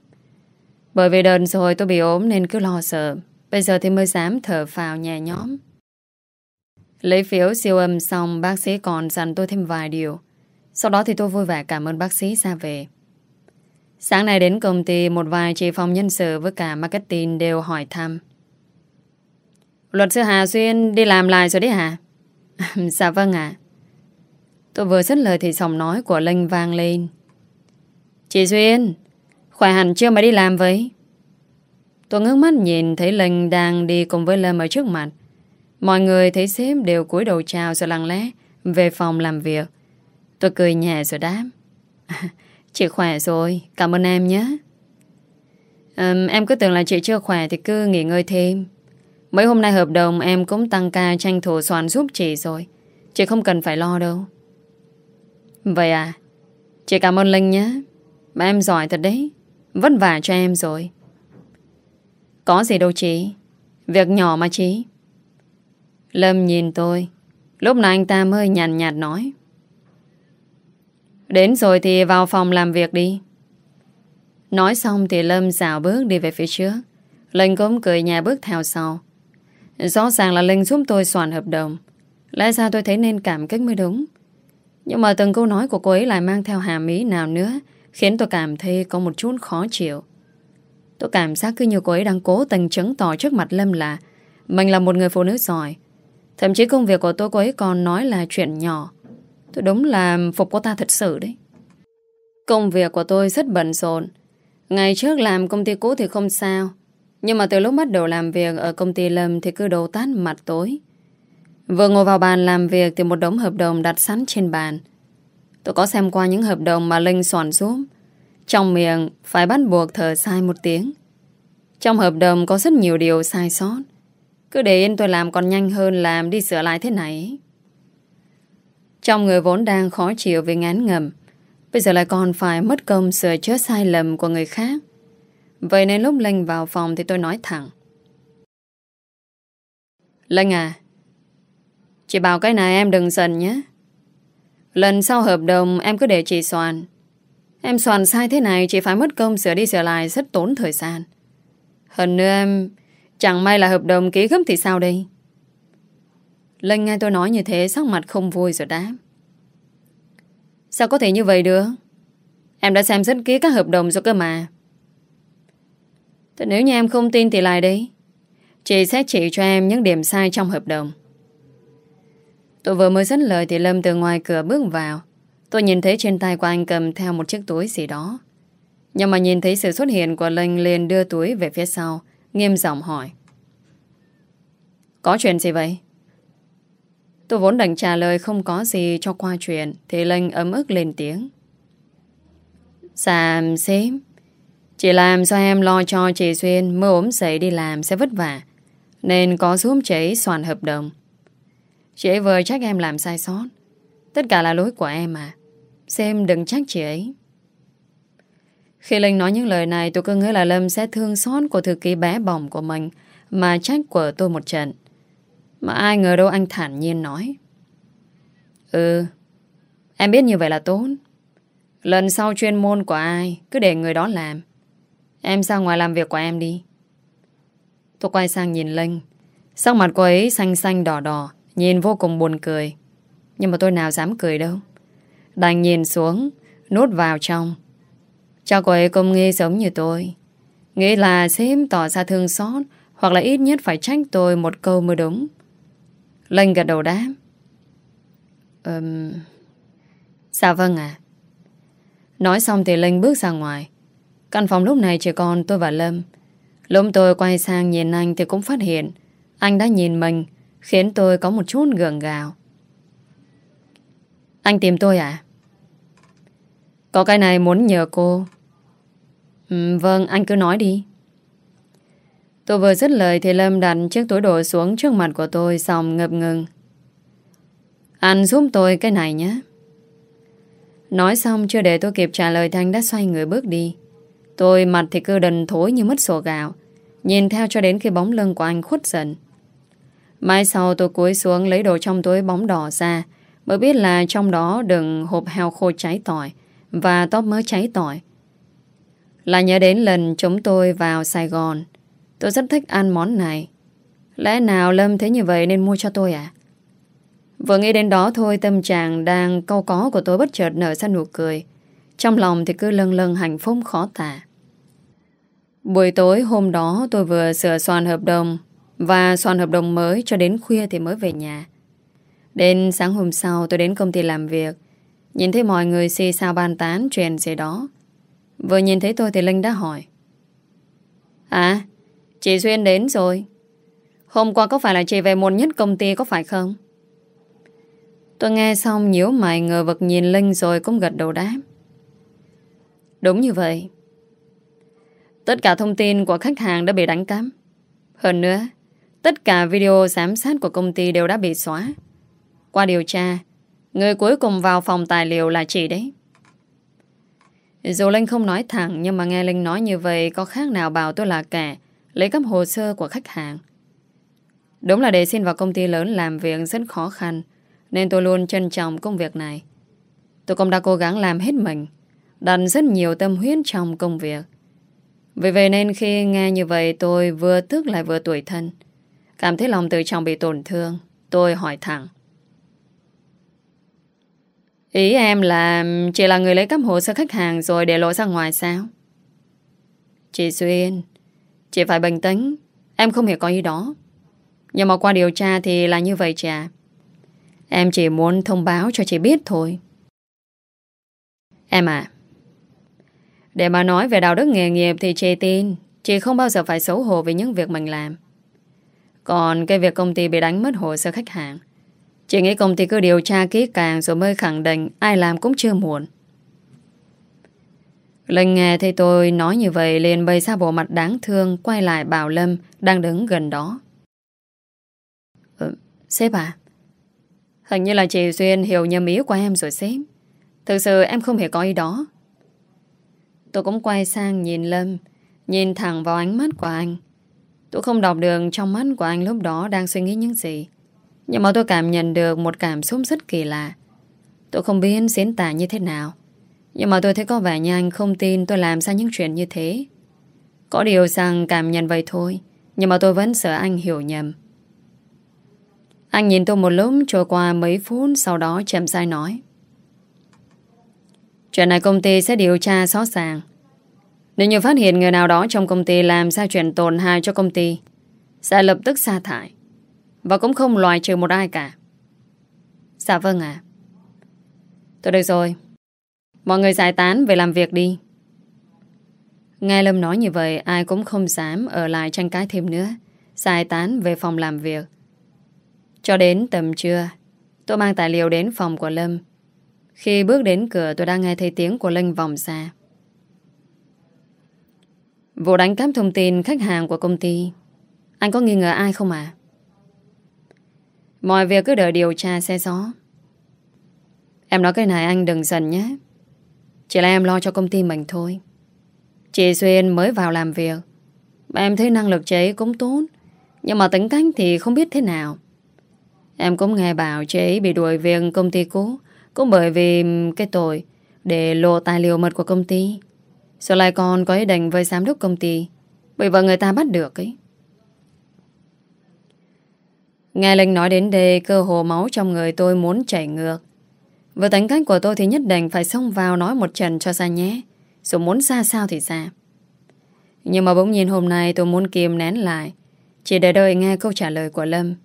Bởi vì đợt rồi tôi bị ốm nên cứ lo sợ. Bây giờ thì mới dám thở phào nhẹ nhõm. Lấy phiếu siêu âm xong, Bác sĩ còn dặn tôi thêm vài điều. Sau đó thì tôi vui vẻ cảm ơn bác sĩ ra về. Sáng nay đến công ty, Một vài chị phòng nhân sự với cả marketing Đều hỏi thăm. Luật sư Hà Xuyên, đi làm lại rồi đấy hả? dạ vâng ạ. Tôi vừa dứt lời thì giọng nói của Linh vang lên. Chị Duyên, khỏe hẳn chưa mà đi làm vậy? Tôi ngước mắt nhìn thấy Linh đang đi cùng với Lâm ở trước mặt. Mọi người thấy sếp đều cúi đầu chào rồi lặng lẽ về phòng làm việc. Tôi cười nhẹ rồi đáp. chị khỏe rồi, cảm ơn em nhé. Um, em cứ tưởng là chị chưa khỏe thì cứ nghỉ ngơi thêm. Mấy hôm nay hợp đồng em cũng tăng ca tranh thủ soạn giúp chị rồi. Chị không cần phải lo đâu. Vậy à Chị cảm ơn Linh nhé. Mà em giỏi thật đấy Vất vả cho em rồi. Có gì đâu chị Việc nhỏ mà chị. Lâm nhìn tôi Lúc này anh ta mới nhàn nhạt, nhạt nói. Đến rồi thì vào phòng làm việc đi. Nói xong thì Lâm xào bước đi về phía trước. Linh cũng cười nhà bước theo sau. Rõ ràng là Linh giúp tôi soạn hợp đồng. Lẽ ra tôi thấy nên cảm kích mới đúng nhưng mà từng câu nói của cô ấy lại mang theo hàm ý nào nữa, Khiến tôi cảm thấy có một chút khó chịu Tôi cảm giác cứ như cô ấy đang cố tình chứng tỏ trước mặt Lâm là Mình là một người phụ nữ giỏi Thậm chí công việc của tôi cô ấy còn nói là chuyện nhỏ Tôi đúng là phục cô ta thật sự đấy. Công việc của tôi rất bận rộn. Ngày trước làm công ty cũ thì không sao. Nhưng mà từ lúc bắt đầu làm việc ở công ty Lâm thì cứ đầu tát mặt tối. Vừa ngồi vào bàn làm việc thì một đống hợp đồng đặt sẵn trên bàn. Tôi có xem qua những hợp đồng mà Linh soạn giúp. Trong miệng phải bắt buộc thở sai một tiếng. Trong hợp đồng có rất nhiều điều sai sót. Cứ để yên tôi làm còn nhanh hơn làm đi sửa lại thế này. Trong người vốn đang khó chịu vì ngán ngầm. Bây giờ lại còn phải mất công sửa chữa sai lầm của người khác. Vậy nên lúc Linh vào phòng thì tôi nói thẳng. Linh à, chị bảo cái này em đừng giận nhé. Lần sau hợp đồng em cứ để chị soạn. Em soạn sai thế này, chị phải mất công sửa đi sửa lại, rất tốn thời gian. Hơn nữa em, chẳng may là hợp đồng ký gấp thì sao đây? Linh nghe tôi nói như thế, sắc mặt không vui rồi đáp. Sao có thể như vậy được? Em đã xem rất kỹ các hợp đồng rồi cơ mà. Thế nếu như em không tin thì lại đấy. Chị sẽ chỉ cho em những điểm sai trong hợp đồng. Tôi vừa mới dứt lời thì Lâm từ ngoài cửa bước vào. Tôi nhìn thấy trên tay của anh cầm theo một chiếc túi gì đó. Nhưng mà nhìn thấy sự xuất hiện của Linh liền đưa túi về phía sau, nghiêm giọng hỏi. Có chuyện gì vậy? Tôi vốn định trả lời không có gì cho qua chuyện thì Linh ấm ức lên tiếng. Dạ, Xàm xếm. Chị làm sao em lo cho chị Xuyên mơ ốm dậy đi làm sẽ vất vả. Nên có giúp chị soạn hợp đồng. Chị ấy vừa trách em làm sai sót. Tất cả là lỗi của em mà. Xem đừng trách chị ấy. Khi Linh nói những lời này tôi cứ nghĩ là Lâm sẽ thương xót của thư ký bé bỏng của mình mà trách của tôi một trận. Mà ai ngờ đâu anh thản nhiên nói. Ừ, em biết như vậy là tốt. Lần sau chuyên môn của ai cứ để người đó làm. Em ra ngoài làm việc của em đi. Tôi quay sang nhìn Linh. Sắc mặt cô ấy xanh xanh đỏ đỏ, nhìn vô cùng buồn cười. Nhưng mà tôi nào dám cười đâu. Đành nhìn xuống, nút vào trong. Cho cô ấy cũng nghi giống như tôi. Nghĩ là xếm tỏ ra thương xót hoặc là ít nhất phải trách tôi một câu mới đúng. Linh gật đầu đáp. Ừm... Dạ vâng ạ. Nói xong thì Linh bước ra ngoài. Căn phòng lúc này chỉ còn tôi và Lâm. Lúc tôi quay sang nhìn anh thì cũng phát hiện anh đã nhìn mình khiến tôi có một chút gượng gạo. Anh tìm tôi à? Có cái này muốn nhờ cô. Ừ, vâng, anh cứ nói đi. Tôi vừa dứt lời thì Lâm đặt chiếc túi đồ xuống trước mặt của tôi xong ngập ngừng. Anh giúp tôi cái này nhé. Nói xong chưa để tôi kịp trả lời Thanh đã xoay người bước đi. Tôi mặt thì cứ đần thối như mất sổ gạo. Nhìn theo cho đến khi bóng lưng của anh khuất dần. Mai sau tôi cúi xuống lấy đồ trong túi bóng đỏ ra mới biết là trong đó đựng hộp heo khô cháy tỏi và tóp mỡ cháy tỏi. Là nhớ đến lần chúng tôi vào Sài Gòn Tôi rất thích ăn món này Lẽ nào Lâm thấy như vậy nên mua cho tôi à? Vừa nghĩ đến đó thôi, tâm trạng đang câu có của tôi bất chợt nở ra nụ cười. Trong lòng thì cứ lâng lâng hạnh phúc khó tả. Buổi tối hôm đó tôi vừa sửa soạn hợp đồng và soạn hợp đồng mới cho đến khuya thì mới về nhà. Đến sáng hôm sau tôi đến công ty làm việc. Nhìn thấy mọi người xì xào bàn tán chuyện gì đó. Vừa nhìn thấy tôi thì Linh đã hỏi. À, chị Duyên đến rồi. Hôm qua có phải là chị về muộn nhất công ty có phải không? Tôi nghe xong nhíu mày ngờ vực nhìn Linh rồi cũng gật đầu đáp. Đúng như vậy. Tất cả thông tin của khách hàng đã bị đánh cắp. Hơn nữa, tất cả video giám sát của công ty đều đã bị xóa. Qua điều tra, người cuối cùng vào phòng tài liệu là chị đấy. Dù Linh không nói thẳng nhưng mà nghe Linh nói như vậy có khác nào bảo tôi là kẻ lấy cắp hồ sơ của khách hàng. Đúng là để xin vào công ty lớn làm việc rất khó khăn nên tôi luôn trân trọng công việc này. Tôi cũng đã cố gắng làm hết mình đặt rất nhiều tâm huyết trong công việc. Vì vậy nên khi nghe như vậy tôi vừa tức lại vừa tuổi thân. Cảm thấy lòng tự trọng bị tổn thương. Tôi hỏi thẳng. Ý em là chị là người lấy cắp hồ sơ khách hàng rồi để lộ ra ngoài sao? Chị xuyên chị phải bình tĩnh. Em không hề có ý đó. Nhưng mà qua điều tra thì là như vậy chị à. Em chỉ muốn thông báo cho chị biết thôi. Em à, để mà nói về đạo đức nghề nghiệp thì chị tin chị không bao giờ phải xấu hổ vì những việc mình làm. Còn cái việc công ty bị đánh mất hồ sơ khách hàng. Chị nghĩ công ty cứ điều tra kỹ càng Rồi mới khẳng định ai làm cũng chưa muộn. Linh nghe thấy tôi nói như vậy liền bày ra bộ mặt đáng thương Quay lại bảo Lâm Đang đứng gần đó. Ừ, Sếp à Hình như là chị Duyên hiểu nhầm ý của em rồi sếp. Thực sự em không hề có ý đó. Tôi cũng quay sang nhìn Lâm Nhìn thẳng vào ánh mắt của anh. Tôi không đọc được trong mắt của anh lúc đó đang suy nghĩ những gì. Nhưng mà tôi cảm nhận được một cảm xúc rất kỳ lạ. Tôi không biết diễn tả như thế nào. Nhưng mà tôi thấy có vẻ như anh không tin tôi làm ra những chuyện như thế. Có điều rằng cảm nhận vậy thôi. Nhưng mà tôi vẫn sợ anh hiểu nhầm. Anh nhìn tôi một lúc, trôi qua mấy phút, sau đó chậm sai nói. Chuyện này công ty sẽ điều tra rõ ràng. Nếu như phát hiện người nào đó trong công ty làm ra chuyện tổn hại cho công ty, sẽ lập tức sa thải. Và cũng không loại trừ một ai cả. Dạ vâng ạ. Tôi được rồi. Mọi người giải tán về làm việc đi. Nghe Lâm nói như vậy, ai cũng không dám ở lại tranh cãi thêm nữa. Giải tán về phòng làm việc. Cho đến tầm trưa, tôi mang tài liệu đến phòng của Lâm. Khi bước đến cửa tôi đang nghe thấy tiếng của Linh vòng xa. Vụ đánh cắp thông tin khách hàng của công ty. Anh có nghi ngờ ai không à? Mọi việc cứ đợi điều tra xe gió Em nói cái này anh đừng giận nhé. Chỉ là em lo cho công ty mình thôi. Chị Xuyên mới vào làm việc. Em thấy năng lực chị cũng tốt, Nhưng mà tính cách thì không biết thế nào. Em cũng nghe bảo chị ấy bị đuổi việc công ty cũ, Cũng bởi vì cái tội Để lộ tài liệu mật của công ty. Sao lại còn có ý định với giám đốc công ty? Bởi vợ người ta bắt được ấy. Nghe Linh nói đến đây, Cơ hồ máu trong người tôi muốn chảy ngược. Với tính cách của tôi thì nhất định Phải xông vào nói một trận cho ra nhé. Dù muốn ra sao thì ra. Nhưng mà bỗng nhiên hôm nay tôi muốn kiềm nén lại, Chỉ để đợi nghe câu trả lời của Lâm.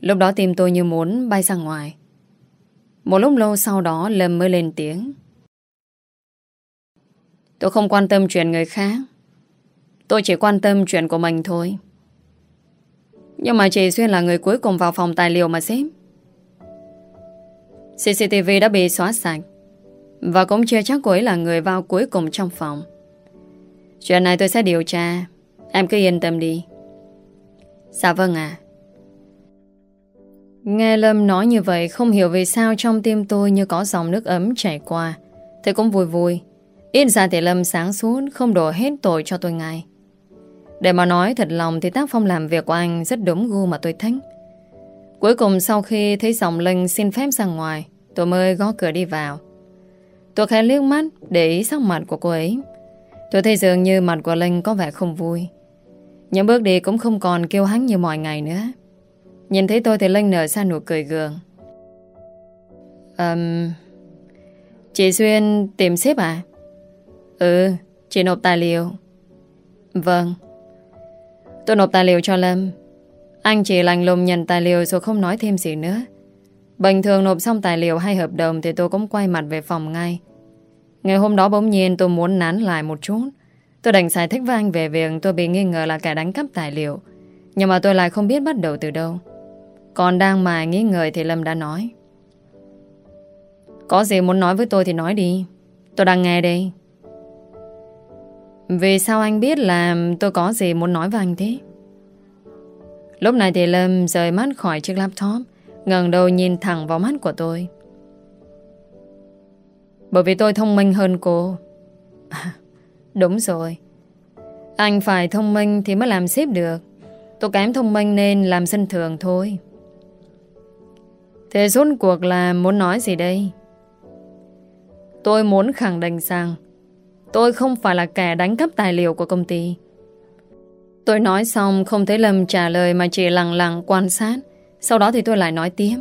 Lúc đó tim tôi như muốn bay ra ngoài. Một lúc lâu sau đó, Lâm mới lên tiếng. Tôi không quan tâm chuyện người khác. Tôi chỉ quan tâm chuyện của mình thôi. Nhưng mà chị Xuyên là người cuối cùng vào phòng tài liệu mà xếp. CCTV đã bị xóa sạch. Và cũng chưa chắc cô ấy là người vào cuối cùng trong phòng. Chuyện này tôi sẽ điều tra. Em cứ yên tâm đi. Dạ vâng ạ. Nghe Lâm nói như vậy, Không hiểu vì sao trong tim tôi Như có dòng nước ấm chảy qua. Thế cũng vui vui. Ít ra thì Lâm sáng suốt Không đổ hết tội cho tôi ngay Để mà nói thật lòng Thì tác phong làm việc của anh rất đúng gu mà tôi thích. Cuối cùng sau khi thấy dòng Linh xin phép ra ngoài Tôi mới gõ cửa đi vào. Tôi khẽ liếc mắt Để ý sắc mặt của cô ấy. Tôi thấy dường như mặt của Linh có vẻ không vui. Những bước đi cũng không còn kêu hắn như mọi ngày nữa. Nhìn thấy tôi thì Linh nở ra nụ cười gường um, Chị Xuyên tìm sếp à? Ừ, chị nộp tài liệu. Vâng. Tôi nộp tài liệu cho Lâm. Anh chỉ lành lùng nhận tài liệu rồi không nói thêm gì nữa. Bình thường nộp xong tài liệu hay hợp đồng thì tôi cũng quay mặt về phòng ngay. Ngày hôm đó bỗng nhiên tôi muốn nán lại một chút. Tôi đành giải thích với anh về việc tôi bị nghi ngờ là kẻ đánh cắp tài liệu. Nhưng mà tôi lại không biết bắt đầu từ đâu. Còn đang mài nghĩ ngợi thì Lâm đã nói. Có gì muốn nói với tôi thì nói đi. Tôi đang nghe đây. Vì sao anh biết là tôi có gì muốn nói với anh thế? Lúc này thì Lâm rời mắt khỏi chiếc laptop, ngẩng đầu nhìn thẳng vào mắt của tôi. Bởi vì tôi thông minh hơn cô. Đúng rồi. Anh phải thông minh thì mới làm xếp được. Tôi kém thông minh nên làm sân thường thôi. Thế rốt cuộc là muốn nói gì đây? Tôi muốn khẳng định rằng Tôi không phải là kẻ đánh cắp tài liệu của công ty. Tôi nói xong, không thấy Lâm trả lời mà chỉ lặng lặng quan sát. Sau đó thì tôi lại nói tiếp.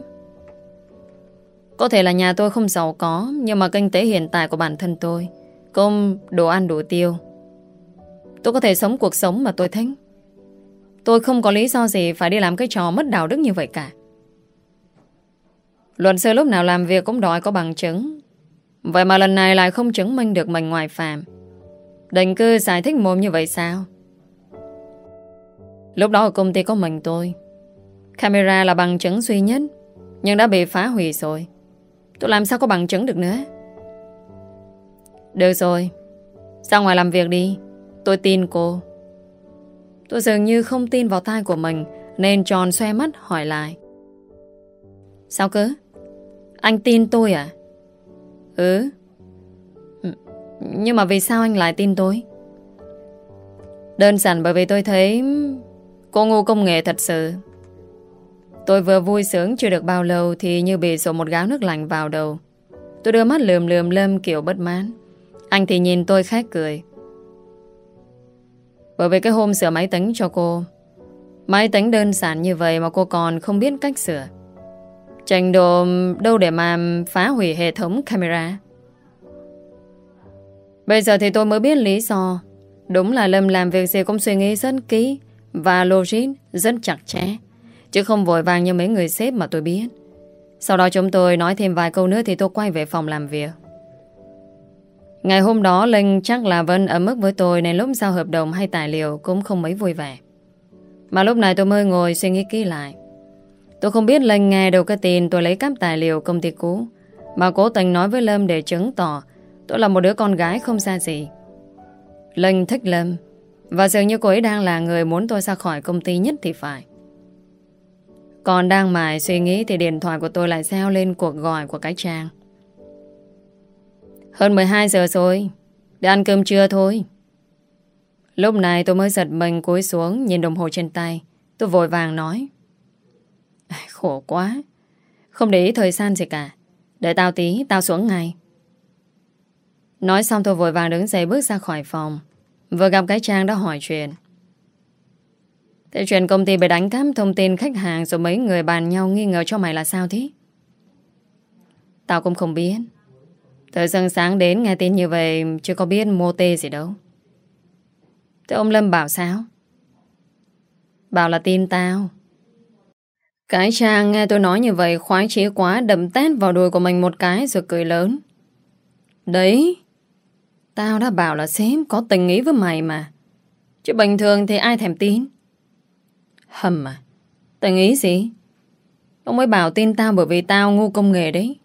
Có thể là nhà tôi không giàu có, nhưng mà kinh tế hiện tại của bản thân tôi Công đồ ăn đủ tiêu. Tôi có thể sống cuộc sống mà tôi thích. Tôi không có lý do gì phải đi làm cái trò mất đạo đức như vậy cả. Luật sư lúc nào làm việc cũng đòi có bằng chứng Vậy mà lần này lại không chứng minh được mình ngoài phạm. Định cư giải thích mồm như vậy sao? Lúc đó ở công ty có mình tôi. Camera là bằng chứng duy nhất, Nhưng đã bị phá hủy rồi. Tôi làm sao có bằng chứng được nữa? Được rồi, Ra ngoài làm việc đi. Tôi tin cô. Tôi dường như không tin vào tai của mình, Nên tròn xoe mắt hỏi lại. Sao cứ Anh tin tôi à? Ừ. ừ. Nhưng mà vì sao anh lại tin tôi? Đơn giản bởi vì tôi thấy Cô ngu công nghệ thật sự. Tôi vừa vui sướng chưa được bao lâu Thì như bị sổ một gáo nước lạnh vào đầu. Tôi đưa mắt lườm lườm lâm kiểu bất mãn. Anh thì nhìn tôi khác cười. Bởi vì cái hôm sửa máy tính cho cô, Máy tính đơn giản như vậy Mà cô còn không biết cách sửa. Tranh đồ đâu để mà phá hủy hệ thống camera? Bây giờ thì tôi mới biết lý do. Đúng là Lâm làm việc gì cũng suy nghĩ rất kỹ Và logic rất chặt chẽ, Chứ không vội vàng như mấy người sếp mà tôi biết. Sau đó chúng tôi nói thêm vài câu nữa Thì tôi quay về phòng làm việc. Ngày hôm đó, Linh chắc là Vân ở mức với tôi Nên lúc giao hợp đồng hay tài liệu Cũng không mấy vui vẻ. Mà lúc này tôi mới ngồi suy nghĩ kỹ lại. Tôi không biết Linh nghe đâu cái tin Tôi lấy cắp tài liệu công ty cũ Mà cố tình nói với Lâm để chứng tỏ Tôi là một đứa con gái không xa gì Linh thích Lâm Và dường như cô ấy đang là người muốn tôi ra khỏi công ty nhất thì phải còn đang mải suy nghĩ thì điện thoại của tôi lại reo lên cuộc gọi của cái trang. Hơn 12 giờ rồi, để ăn cơm trưa thôi. Lúc này tôi mới giật mình cúi xuống nhìn đồng hồ trên tay. Tôi vội vàng nói. Khổ quá. Không để ý thời gian gì cả. đợi tao tí, tao xuống ngay. Nói xong tôi vội vàng đứng dậy bước ra khỏi phòng. Vừa gặp cái trang đã hỏi chuyện. Thế chuyện công ty bị đánh cắp thông tin khách hàng rồi mấy người bàn nhau nghi ngờ cho mày là sao thế? Tao cũng không biết. Từ dần sáng đến nghe tin như vậy chưa có biết mô tê gì đâu. Thế ông Lâm bảo sao? Bảo là tin tao. Cái Trang nghe tôi nói như vậy khoái chí quá đậm tét vào đùi của mình một cái rồi cười lớn. Đấy, tao đã bảo là sếp có tình ý với mày mà. Chứ bình thường thì ai thèm tin. Hầm à? Tình ý gì? Ông mới bảo tin tao bởi vì tao ngu công nghệ đấy.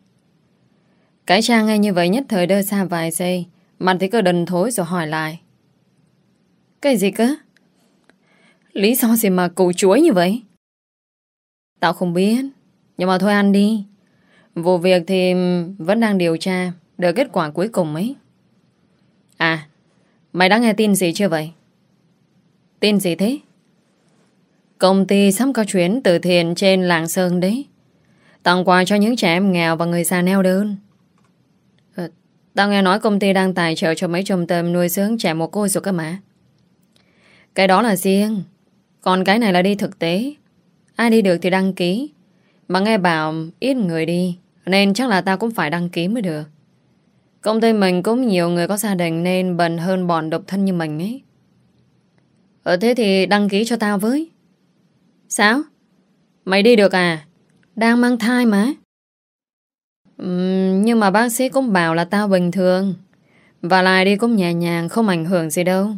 Cái Trang nghe như vậy nhất thời đơ xa vài giây, mặt thì cứ đần thối rồi hỏi lại. Cái gì cơ? Lý do gì mà cụ chuối như vậy? Tao không biết, nhưng mà thôi ăn đi. Vụ việc thì vẫn đang điều tra, đợi kết quả cuối cùng ấy. À, mày đã nghe tin gì chưa vậy? Tin gì thế? Công ty sắp có chuyến từ thiện trên làng Sơn đấy. Tặng quà cho những trẻ em nghèo và người già neo đơn. À, tao nghe nói công ty đang tài trợ cho mấy trung tâm nuôi dưỡng trẻ mồ côi rồi cơ mà. Cái đó là riêng. Còn cái này là đi thực tế. Ai đi được thì đăng ký. Mà nghe bảo ít người đi. Nên chắc là tao cũng phải đăng ký mới được. Công ty mình cũng nhiều người có gia đình nên bận hơn bọn độc thân như mình ấy. Ở thế thì đăng ký cho tao với. Sao? Mày đi được à? Đang mang thai mà. Uhm, nhưng mà bác sĩ cũng bảo là tao bình thường. Và lại đi cũng nhẹ nhàng, không ảnh hưởng gì đâu.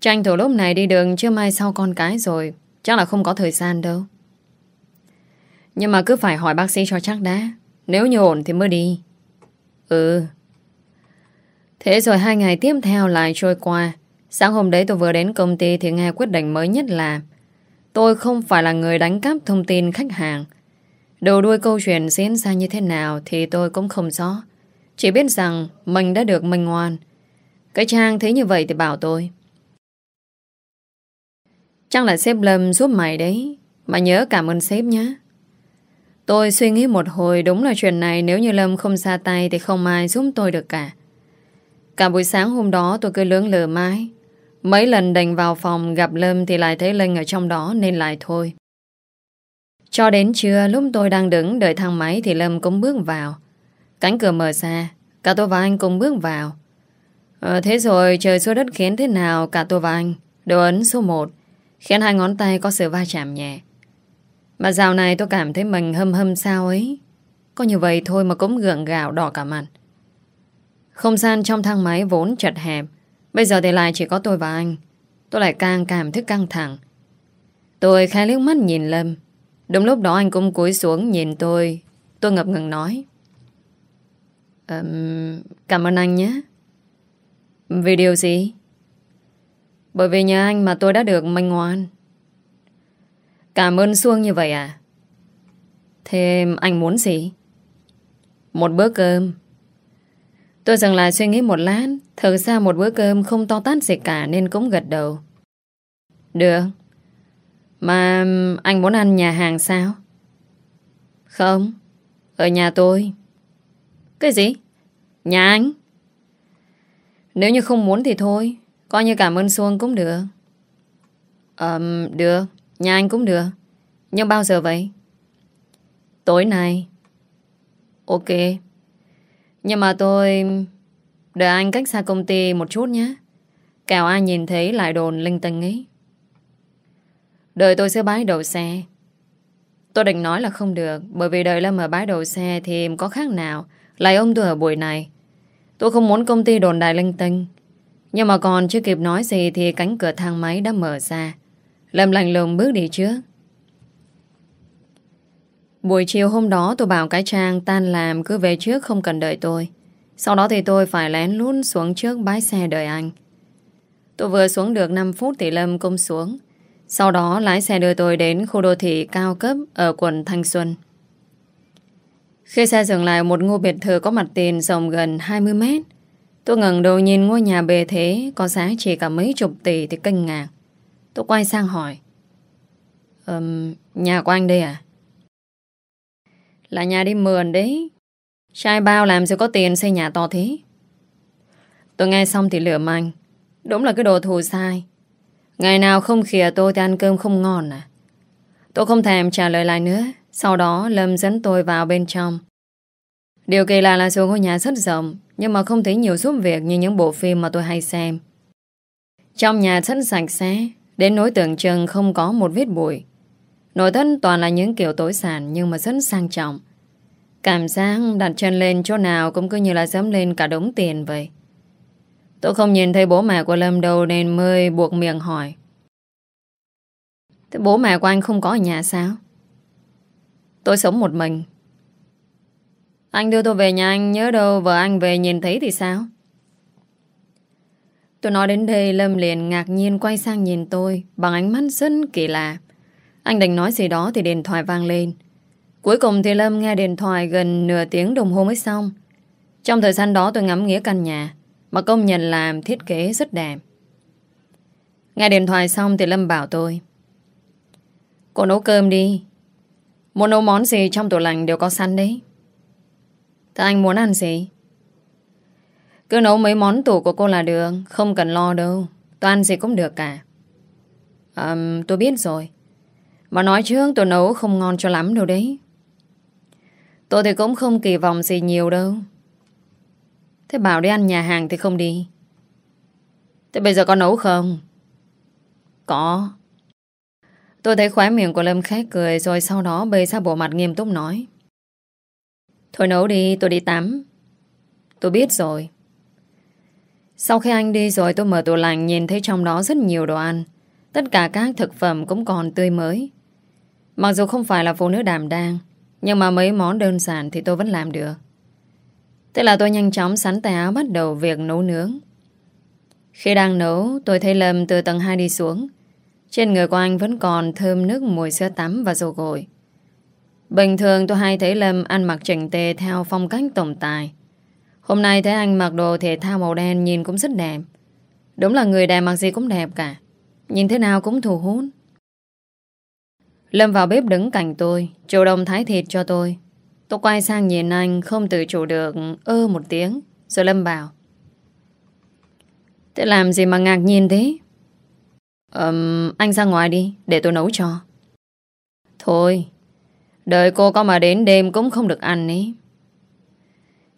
Tranh thủ lúc này đi đường chưa mai sau con cái rồi. Chắc là không có thời gian đâu. Nhưng mà cứ phải hỏi bác sĩ cho chắc đã. Nếu như ổn thì mới đi. Ừ. Thế rồi hai ngày tiếp theo lại trôi qua. Sáng hôm đấy tôi vừa đến công ty thì nghe quyết định mới nhất là, Tôi không phải là người đánh cắp thông tin khách hàng. Đầu đuôi câu chuyện diễn ra như thế nào thì tôi cũng không rõ. Chỉ biết rằng mình đã được minh ngoan. Cái Trang thấy như vậy thì bảo tôi. Chắc là sếp Lâm giúp mày đấy. Mà nhớ cảm ơn sếp nhé. Tôi suy nghĩ một hồi đúng là chuyện này nếu như Lâm không ra tay thì không ai giúp tôi được cả. Cả buổi sáng hôm đó tôi cứ lưỡng lờ mãi. Mấy lần đành vào phòng gặp Lâm thì lại thấy Linh ở trong đó nên lại thôi. Cho đến trưa lúc tôi đang đứng đợi thang máy thì Lâm cũng bước vào. Cánh cửa mở ra, cả tôi và anh cùng bước vào. Ờ, thế rồi trời xuống đất khiến thế nào cả tôi và anh đều ấn số 1 khiến hai ngón tay có sự va chạm nhẹ. Mà dạo này tôi cảm thấy mình hâm hâm sao ấy. Có như vậy thôi mà cũng gượng gạo đỏ cả mặt. Không gian trong thang máy vốn chật hẹp. Bây giờ thì lại chỉ có tôi và anh. Tôi lại càng cảm thấy căng thẳng. Tôi khai liếc mắt nhìn Lâm. Đúng lúc đó anh cũng cúi xuống nhìn tôi. Tôi ngập ngừng nói. Um, Cảm ơn anh nhé. Vì điều gì? Bởi vì nhờ anh mà tôi đã được manh ngoan Cảm ơn Xuông như vậy à? Thế anh muốn gì? Một bữa cơm Tôi dừng lại suy nghĩ một lát Thực ra một bữa cơm không to tát gì cả Nên cũng gật đầu Được Mà anh muốn ăn nhà hàng sao? Không Ở nhà tôi Cái gì? Nhà anh? Nếu như không muốn thì thôi Coi như cảm ơn Xuân cũng được Ờm, um, được Nhà anh cũng được. Nhưng bao giờ vậy? Tối nay. Ok. Nhưng mà tôi Đợi anh cách xa công ty một chút nhé. Kẻo ai nhìn thấy lại đồn linh tinh ấy. Đợi tôi sẽ bái đầu xe. Tôi định nói là không được, Bởi vì đợi Lâm ở bái đầu xe Thì có khác nào. Lại ông tôi ở buổi này. Tôi không muốn công ty đồn đại linh tinh. Nhưng mà còn chưa kịp nói gì Thì cánh cửa thang máy đã mở ra. Lâm lành lùng bước đi trước Buổi chiều hôm đó tôi bảo cái trang tan làm cứ về trước không cần đợi tôi. Sau đó thì tôi phải lén lút xuống trước bãi xe đợi anh. Tôi vừa xuống được 5 phút thì Lâm công xuống. Sau đó lái xe đưa tôi đến khu đô thị cao cấp ở quận Thanh Xuân. Khi xe dừng lại một ngôi biệt thự có mặt tiền rộng gần 20 mét, tôi ngẩng đầu nhìn ngôi nhà bề thế có giá chỉ cả mấy chục tỷ thì kinh ngạc. Tôi quay sang hỏi. Um, nhà của anh đây à? Là nhà đi mượn đấy. Trai bao làm gì có tiền xây nhà to thế? Tôi nghe xong thì lửa anh Đúng là cái đồ thù sai. Ngày nào không khỉa tôi thì ăn cơm không ngon à? Tôi không thèm trả lời lại nữa. Sau đó Lâm dẫn tôi vào bên trong. Điều kỳ lạ là xuống ngôi nhà rất rộng Nhưng mà không thấy nhiều giúp việc Như những bộ phim mà tôi hay xem. Trong nhà rất sạch sẽ Đến nỗi tưởng chừng không có một vết bụi Nội thất toàn là những kiểu tối sản nhưng mà rất sang trọng. Cảm giác đặt chân lên chỗ nào cũng cứ như là dẫm lên cả đống tiền vậy. Tôi không nhìn thấy bố mẹ của Lâm đâu nên mới buộc miệng hỏi. Thế bố mẹ của anh không có ở nhà sao? Tôi sống một mình. Anh đưa tôi về nhà anh nhớ đâu, vợ anh về nhìn thấy thì sao? Tôi nói đến đây, Lâm liền ngạc nhiên quay sang nhìn tôi bằng ánh mắt rất kỳ lạ. Anh định nói gì đó thì điện thoại vang lên. Cuối cùng thì Lâm nghe điện thoại gần nửa tiếng đồng hồ mới xong. Trong thời gian đó tôi ngắm nghĩa căn nhà, mà công nhận làm thiết kế rất đẹp. Nghe điện thoại xong thì Lâm bảo tôi, Cô nấu cơm đi Muốn nấu món gì trong tủ lạnh đều có sẵn đấy Thế anh muốn ăn gì? Cứ nấu mấy món tủ của cô là được Không cần lo đâu. Tôi ăn gì cũng được cả. À, Tôi biết rồi. Mà nói trước tôi nấu không ngon cho lắm đâu đấy. Tôi thì cũng không kỳ vọng gì nhiều đâu. Thế bảo đi ăn nhà hàng thì không đi. Thế bây giờ có nấu không? Có. Tôi thấy khóe miệng của Lâm khét cười Rồi sau đó bê ra bộ mặt nghiêm túc nói. Thôi nấu đi tôi đi tắm. Tôi biết rồi. Sau khi anh đi rồi tôi mở tủ lạnh Nhìn thấy trong đó rất nhiều đồ ăn. Tất cả các thực phẩm cũng còn tươi mới. Mặc dù không phải là phụ nữ đảm đang, Nhưng mà mấy món đơn giản thì tôi vẫn làm được. Thế là tôi nhanh chóng sắn tay áo bắt đầu việc nấu nướng. Khi đang nấu, tôi thấy Lâm từ tầng 2 đi xuống. Trên người của anh vẫn còn thơm nước mùi sữa tắm và dầu gội. Bình thường tôi hay thấy Lâm ăn mặc chỉnh tề theo phong cách tổng tài. Hôm nay thấy anh mặc đồ thể thao màu đen nhìn cũng rất đẹp. Đúng là người đẹp mặc gì cũng đẹp cả. Nhìn thế nào cũng thu hút. Lâm vào bếp đứng cạnh tôi Chủ động thái thịt cho tôi. Tôi quay sang nhìn anh Không tự chủ được ơ một tiếng Rồi Lâm bảo. Thế làm gì mà ngạc nhiên thế? Um, Anh ra ngoài đi Để tôi nấu cho. Thôi Đợi cô có mà đến đêm cũng không được ăn ấy.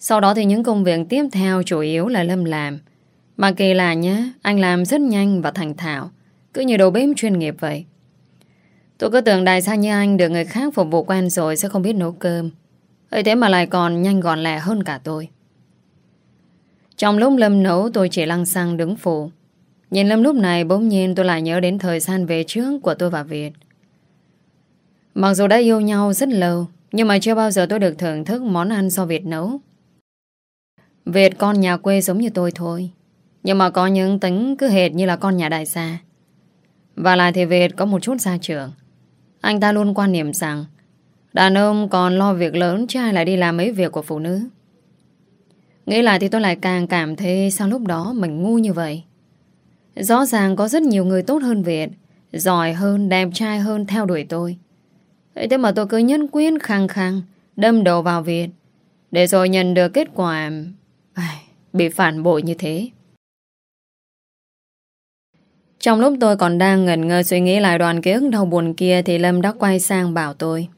Sau đó thì những công việc tiếp theo Chủ yếu là Lâm làm Mà kỳ lạ nhé Anh làm rất nhanh và thành thạo Cứ như đầu bếp chuyên nghiệp vậy Tôi cứ tưởng đại gia như anh được người khác phục vụ quen rồi sẽ không biết nấu cơm. ấy thế mà lại còn nhanh gọn lẹ hơn cả tôi. Trong lúc Lâm nấu tôi chỉ lăng xăng đứng phụ. Nhìn Lâm lúc này bỗng nhiên tôi lại nhớ đến thời gian về trước của tôi và Việt. Mặc dù đã yêu nhau rất lâu, nhưng mà chưa bao giờ tôi được thưởng thức món ăn do Việt nấu. Việt con nhà quê giống như tôi thôi. Nhưng mà có những tính cứ hệt như là con nhà đại gia. Và lại thì Việt có một chút gia trưởng. Anh ta luôn quan niệm rằng đàn ông còn lo việc lớn chứ ai lại đi làm mấy việc của phụ nữ. Nghĩ lại thì tôi lại càng cảm thấy sao lúc đó mình ngu như vậy. Rõ ràng có rất nhiều người tốt hơn Việt, giỏi hơn, đẹp trai hơn theo đuổi tôi. Thế mà tôi cứ nhân quyến khăng khăng, đâm đầu vào Việt, để rồi nhận được kết quả bị phản bội như thế. Trong lúc tôi còn đang ngẩn ngơ suy nghĩ lại đoàn ký ức đau buồn kia thì Lâm đã quay sang bảo tôi.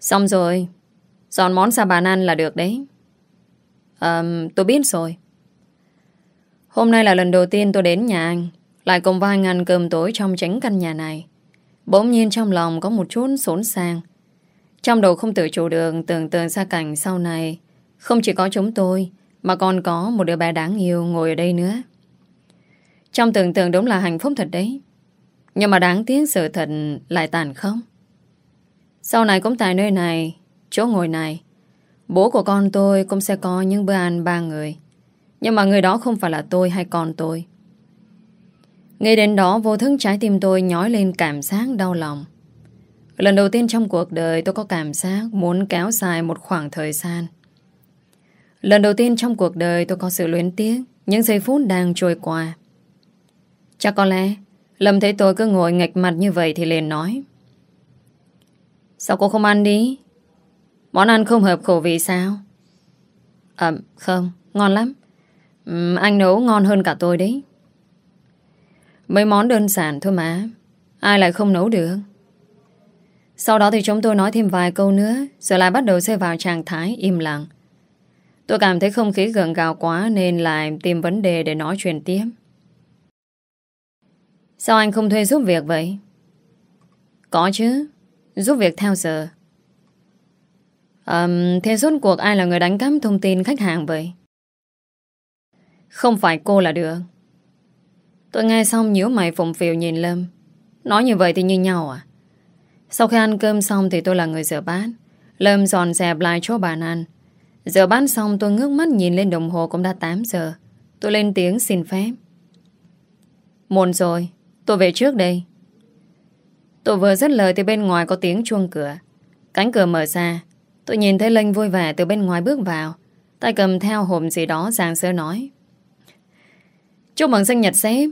Xong rồi, dọn món ra bàn ăn là được đấy. Um, tôi biết rồi. Hôm nay là lần đầu tiên tôi đến nhà anh, lại cùng vai ngăn cơm tối trong tránh căn nhà này. Bỗng nhiên trong lòng có một chút xốn sang. Trong đầu không tự chủ được tưởng tượng ra cảnh sau này, không chỉ có chúng tôi, mà còn có một đứa bé đáng yêu ngồi ở đây nữa. Trong tưởng tượng đúng là hạnh phúc thật đấy. Nhưng mà đáng tiếc sự thật lại tàn không. Sau này cũng tại nơi này, chỗ ngồi này, bố của con tôi cũng sẽ có những bữa ăn ba người. Nhưng mà người đó không phải là tôi hay con tôi. Ngay đến đó vô thức trái tim tôi nhói lên cảm giác đau lòng. Lần đầu tiên trong cuộc đời tôi có cảm giác muốn kéo dài một khoảng thời gian. Lần đầu tiên trong cuộc đời tôi có sự luyến tiếc những giây phút đang trôi qua. Chắc có lẽ Lâm thấy tôi cứ ngồi nghịch mặt như vậy thì liền nói Sao cô không ăn đi? Món ăn không hợp khẩu vị sao? À, không, ngon lắm. Uhm, anh nấu ngon hơn cả tôi đấy. Mấy món đơn giản thôi mà. Ai lại không nấu được? Sau đó thì chúng tôi nói thêm vài câu nữa Rồi lại bắt đầu rơi vào trạng thái im lặng Tôi cảm thấy không khí gần gào quá Nên lại tìm vấn đề để nói chuyện tiếp Sao anh không thuê giúp việc vậy? Có chứ Giúp việc theo giờ um, Thế rốt cuộc ai là người đánh cắp thông tin khách hàng vậy? Không phải cô là được Tôi nghe xong nhíu mày phụng phiều nhìn Lâm Nói như vậy thì như nhau à? Sau khi ăn cơm xong thì tôi là người rửa bát Lâm dọn dẹp lại chỗ bàn ăn giờ bán xong tôi ngước mắt nhìn lên đồng hồ cũng đã 8 giờ. Tôi lên tiếng xin phép. Muộn rồi Tôi về trước đây. Tôi vừa dứt lời thì bên ngoài có tiếng chuông cửa. Cánh cửa mở ra Tôi nhìn thấy Linh vui vẻ từ bên ngoài bước vào. Tay cầm theo hộp gì đó giang sơ nói. Chúc mừng sinh nhật sếp.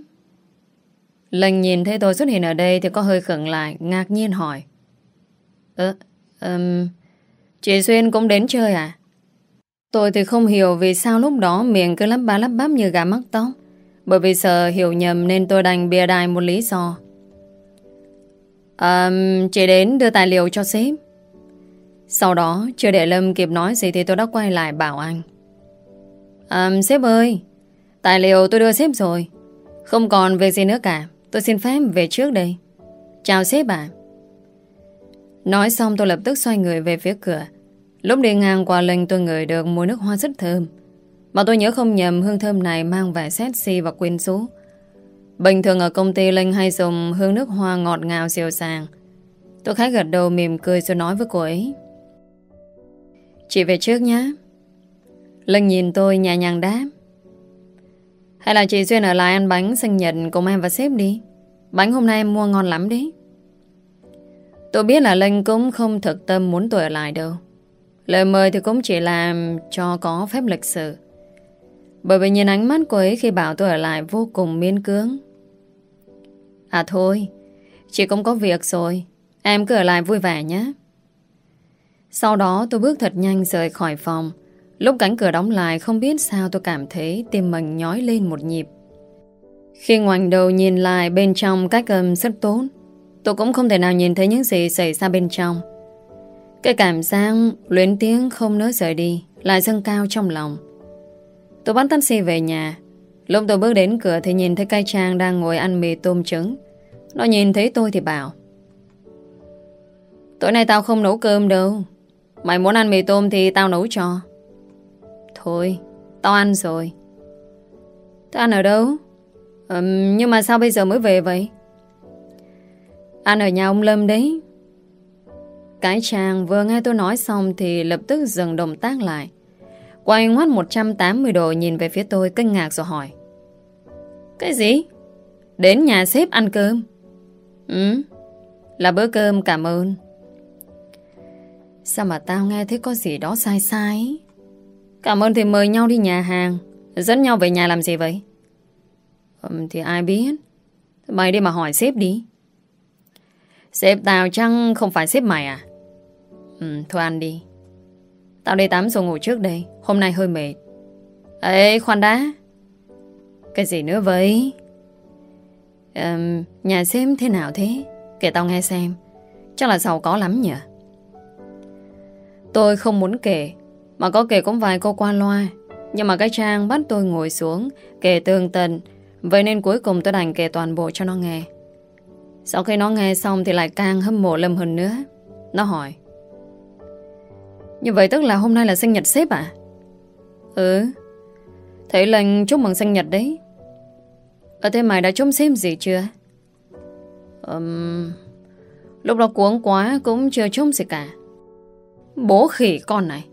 Linh nhìn thấy tôi xuất hiện ở đây Thì có hơi khẩn lại Ngạc nhiên hỏi. Ờ um, Chị Xuyên cũng đến chơi à? Tôi thì không hiểu vì sao lúc đó miệng cứ lắp ba lắp bắp như gà mắc tóc bởi vì sợ hiểu nhầm nên tôi đành bịa đài một lý do. À, chị đến đưa tài liệu cho sếp. Sau đó, chưa để Lâm kịp nói gì thì tôi đã quay lại bảo anh. À, sếp ơi, tài liệu tôi đưa sếp rồi. Không còn việc gì nữa cả. Tôi xin phép về trước đây. Chào sếp ạ. Nói xong tôi lập tức xoay người về phía cửa. Lúc đi ngang qua linh tôi ngửi được mùi nước hoa rất thơm. Mà tôi nhớ không nhầm hương thơm này mang vẻ sexy và quyến rũ. Bình thường ở công ty Linh hay dùng hương nước hoa ngọt ngào siêu sàng. Tôi khá gật đầu mỉm cười rồi nói với cô ấy. Chị về trước nhé. Linh nhìn tôi nhẹ nhàng đáp. Hay là chị Duyên ở lại ăn bánh sinh nhật cùng em và sếp đi. Bánh hôm nay em mua ngon lắm đấy. Tôi biết là Linh cũng không thực tâm muốn tôi ở lại đâu. Lời mời thì cũng chỉ làm cho có phép lịch sự. Bởi vì nhìn ánh mắt cô ấy khi bảo tôi ở lại vô cùng miên cưỡng. À thôi, chị cũng có việc rồi. Em cứ ở lại vui vẻ nhé. Sau đó tôi bước thật nhanh rời khỏi phòng. Lúc cánh cửa đóng lại không biết sao tôi cảm thấy tim mình nhói lên một nhịp. Khi ngoảnh đầu nhìn lại bên trong cách âm rất tốt, tôi cũng không thể nào nhìn thấy những gì xảy ra bên trong. Cái cảm giác luyến tiếng không nỡ rời đi lại dâng cao trong lòng. Tôi bắt taxi về nhà. Lúc tôi bước đến cửa thì nhìn thấy cây trang đang ngồi ăn mì tôm trứng. Nó nhìn thấy tôi thì bảo Tối nay tao không nấu cơm đâu. Mày muốn ăn mì tôm thì tao nấu cho. Thôi Tao ăn rồi. Tao ăn ở đâu? Ừ, Nhưng mà sao bây giờ mới về vậy? Ăn ở nhà ông Lâm đấy. Cái chàng vừa nghe tôi nói xong Thì lập tức dừng động tác lại. Quay ngoắt 180 độ Nhìn về phía tôi kinh ngạc rồi hỏi. Cái gì? Đến nhà sếp ăn cơm? Ừ Là bữa cơm cảm ơn. Sao mà tao nghe thấy có gì đó sai sai? Cảm ơn thì mời nhau đi nhà hàng. Dẫn nhau về nhà làm gì vậy? Ừ, Thì ai biết. Mày đi mà hỏi sếp đi. Sếp tao chăng không phải sếp mày à? Ừ thôi ăn đi. Tao đi tắm rồi ngủ trước đây. Hôm nay hơi mệt. Ê khoan đã. Cái gì nữa vậy? Um, Nhà xem thế nào thế? Kể tao nghe xem. Chắc là giàu có lắm nhỉ? Tôi không muốn kể Mà có kể cũng vài câu qua loa. Nhưng mà cái Trang bắt tôi ngồi xuống Kể tường tận. Vậy nên cuối cùng tôi đành kể toàn bộ cho nó nghe. Sau khi nó nghe xong Thì lại càng hâm mộ Lâm hơn nữa. Nó hỏi như vậy tức là hôm nay là sinh nhật sếp à Ừ. Thế lành chúc mừng sinh nhật đấy. Ở thế mày đã chúc sếp gì chưa? Ừm, Lúc đó cuống quá Cũng chưa chúc gì cả. Bố khỉ con này.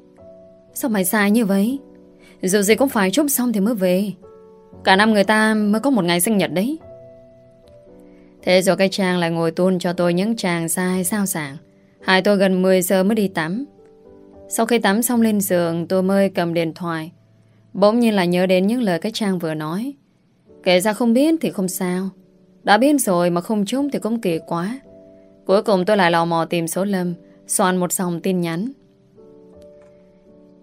Sao mày sai như vậy? Dù gì cũng phải chúc xong thì mới về. Cả năm người ta mới có một ngày sinh nhật đấy. Thế rồi cái Trang lại ngồi tuôn cho tôi những chàng sai sao sảng. Hai tôi gần 10 giờ mới đi tắm. Sau khi tắm xong lên giường, Tôi mới cầm điện thoại. Bỗng nhiên là nhớ đến những lời cái Trang vừa nói. Kể ra không biết thì không sao. Đã biết rồi mà không trúng thì cũng kỳ quá. Cuối cùng tôi lại lò mò tìm số Lâm, Soạn một dòng tin nhắn.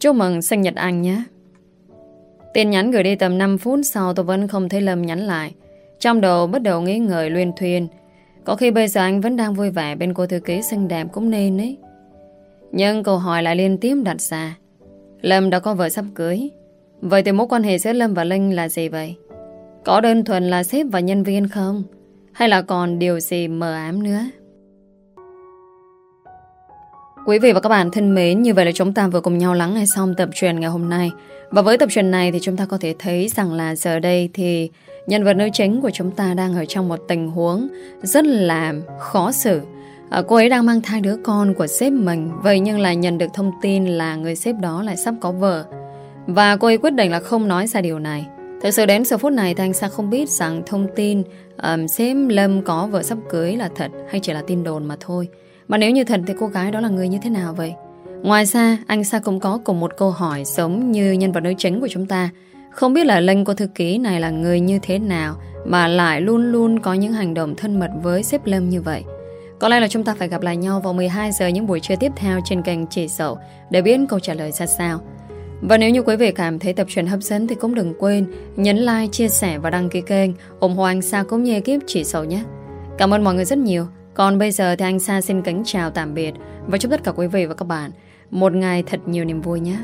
Chúc mừng sinh nhật anh nhé. Tin nhắn gửi đi tầm 5 phút sau tôi vẫn không thấy Lâm nhắn lại. Trong đầu bắt đầu nghĩ ngợi luyên thuyên. Có khi bây giờ anh vẫn đang vui vẻ Bên cô thư ký xinh đẹp cũng nên ấy. Nhưng câu hỏi lại liên tiếp đặt ra Lâm đã có vợ sắp cưới Vậy thì mối quan hệ giữa Lâm và Linh là gì vậy? Có đơn thuần là sếp và nhân viên không? Hay là còn điều gì mờ ám nữa? Quý vị và các bạn thân mến, như vậy là chúng ta vừa cùng nhau lắng nghe xong tập truyền ngày hôm nay. Và với tập truyền này thì chúng ta có thể thấy rằng là giờ đây thì nhân vật nữ chính của chúng ta đang ở trong một tình huống rất là khó xử. À, cô ấy đang mang thai đứa con của sếp mình, vậy nhưng lại nhận được thông tin là người sếp đó lại sắp có vợ. Và cô ấy quyết định là không nói ra điều này. Thực sự đến giờ phút này thì anh Sa không biết rằng thông tin um, sếp Lâm có vợ sắp cưới là thật hay chỉ là tin đồn mà thôi. Mà nếu như thật thì cô gái đó là người như thế nào vậy? Ngoài ra, anh Sa cũng có cùng một câu hỏi giống như nhân vật nữ chính của chúng ta. Không biết là Linh cô thư ký này là người như thế nào mà lại luôn luôn có những hành động thân mật với sếp Lâm như vậy. Có lẽ là chúng ta phải gặp lại nhau vào 12 giờ những buổi trưa tiếp theo trên kênh Chỉ Sầu để biết câu trả lời ra sao. Và nếu như quý vị cảm thấy tập truyện hấp dẫn thì cũng đừng quên nhấn like, chia sẻ và đăng ký kênh ủng hộ anh Sa cũng như ekip Chỉ Sầu nhé. Cảm ơn mọi người rất nhiều. Còn bây giờ thì anh Sa xin kính chào tạm biệt và chúc tất cả quý vị và các bạn một ngày thật nhiều niềm vui nhé.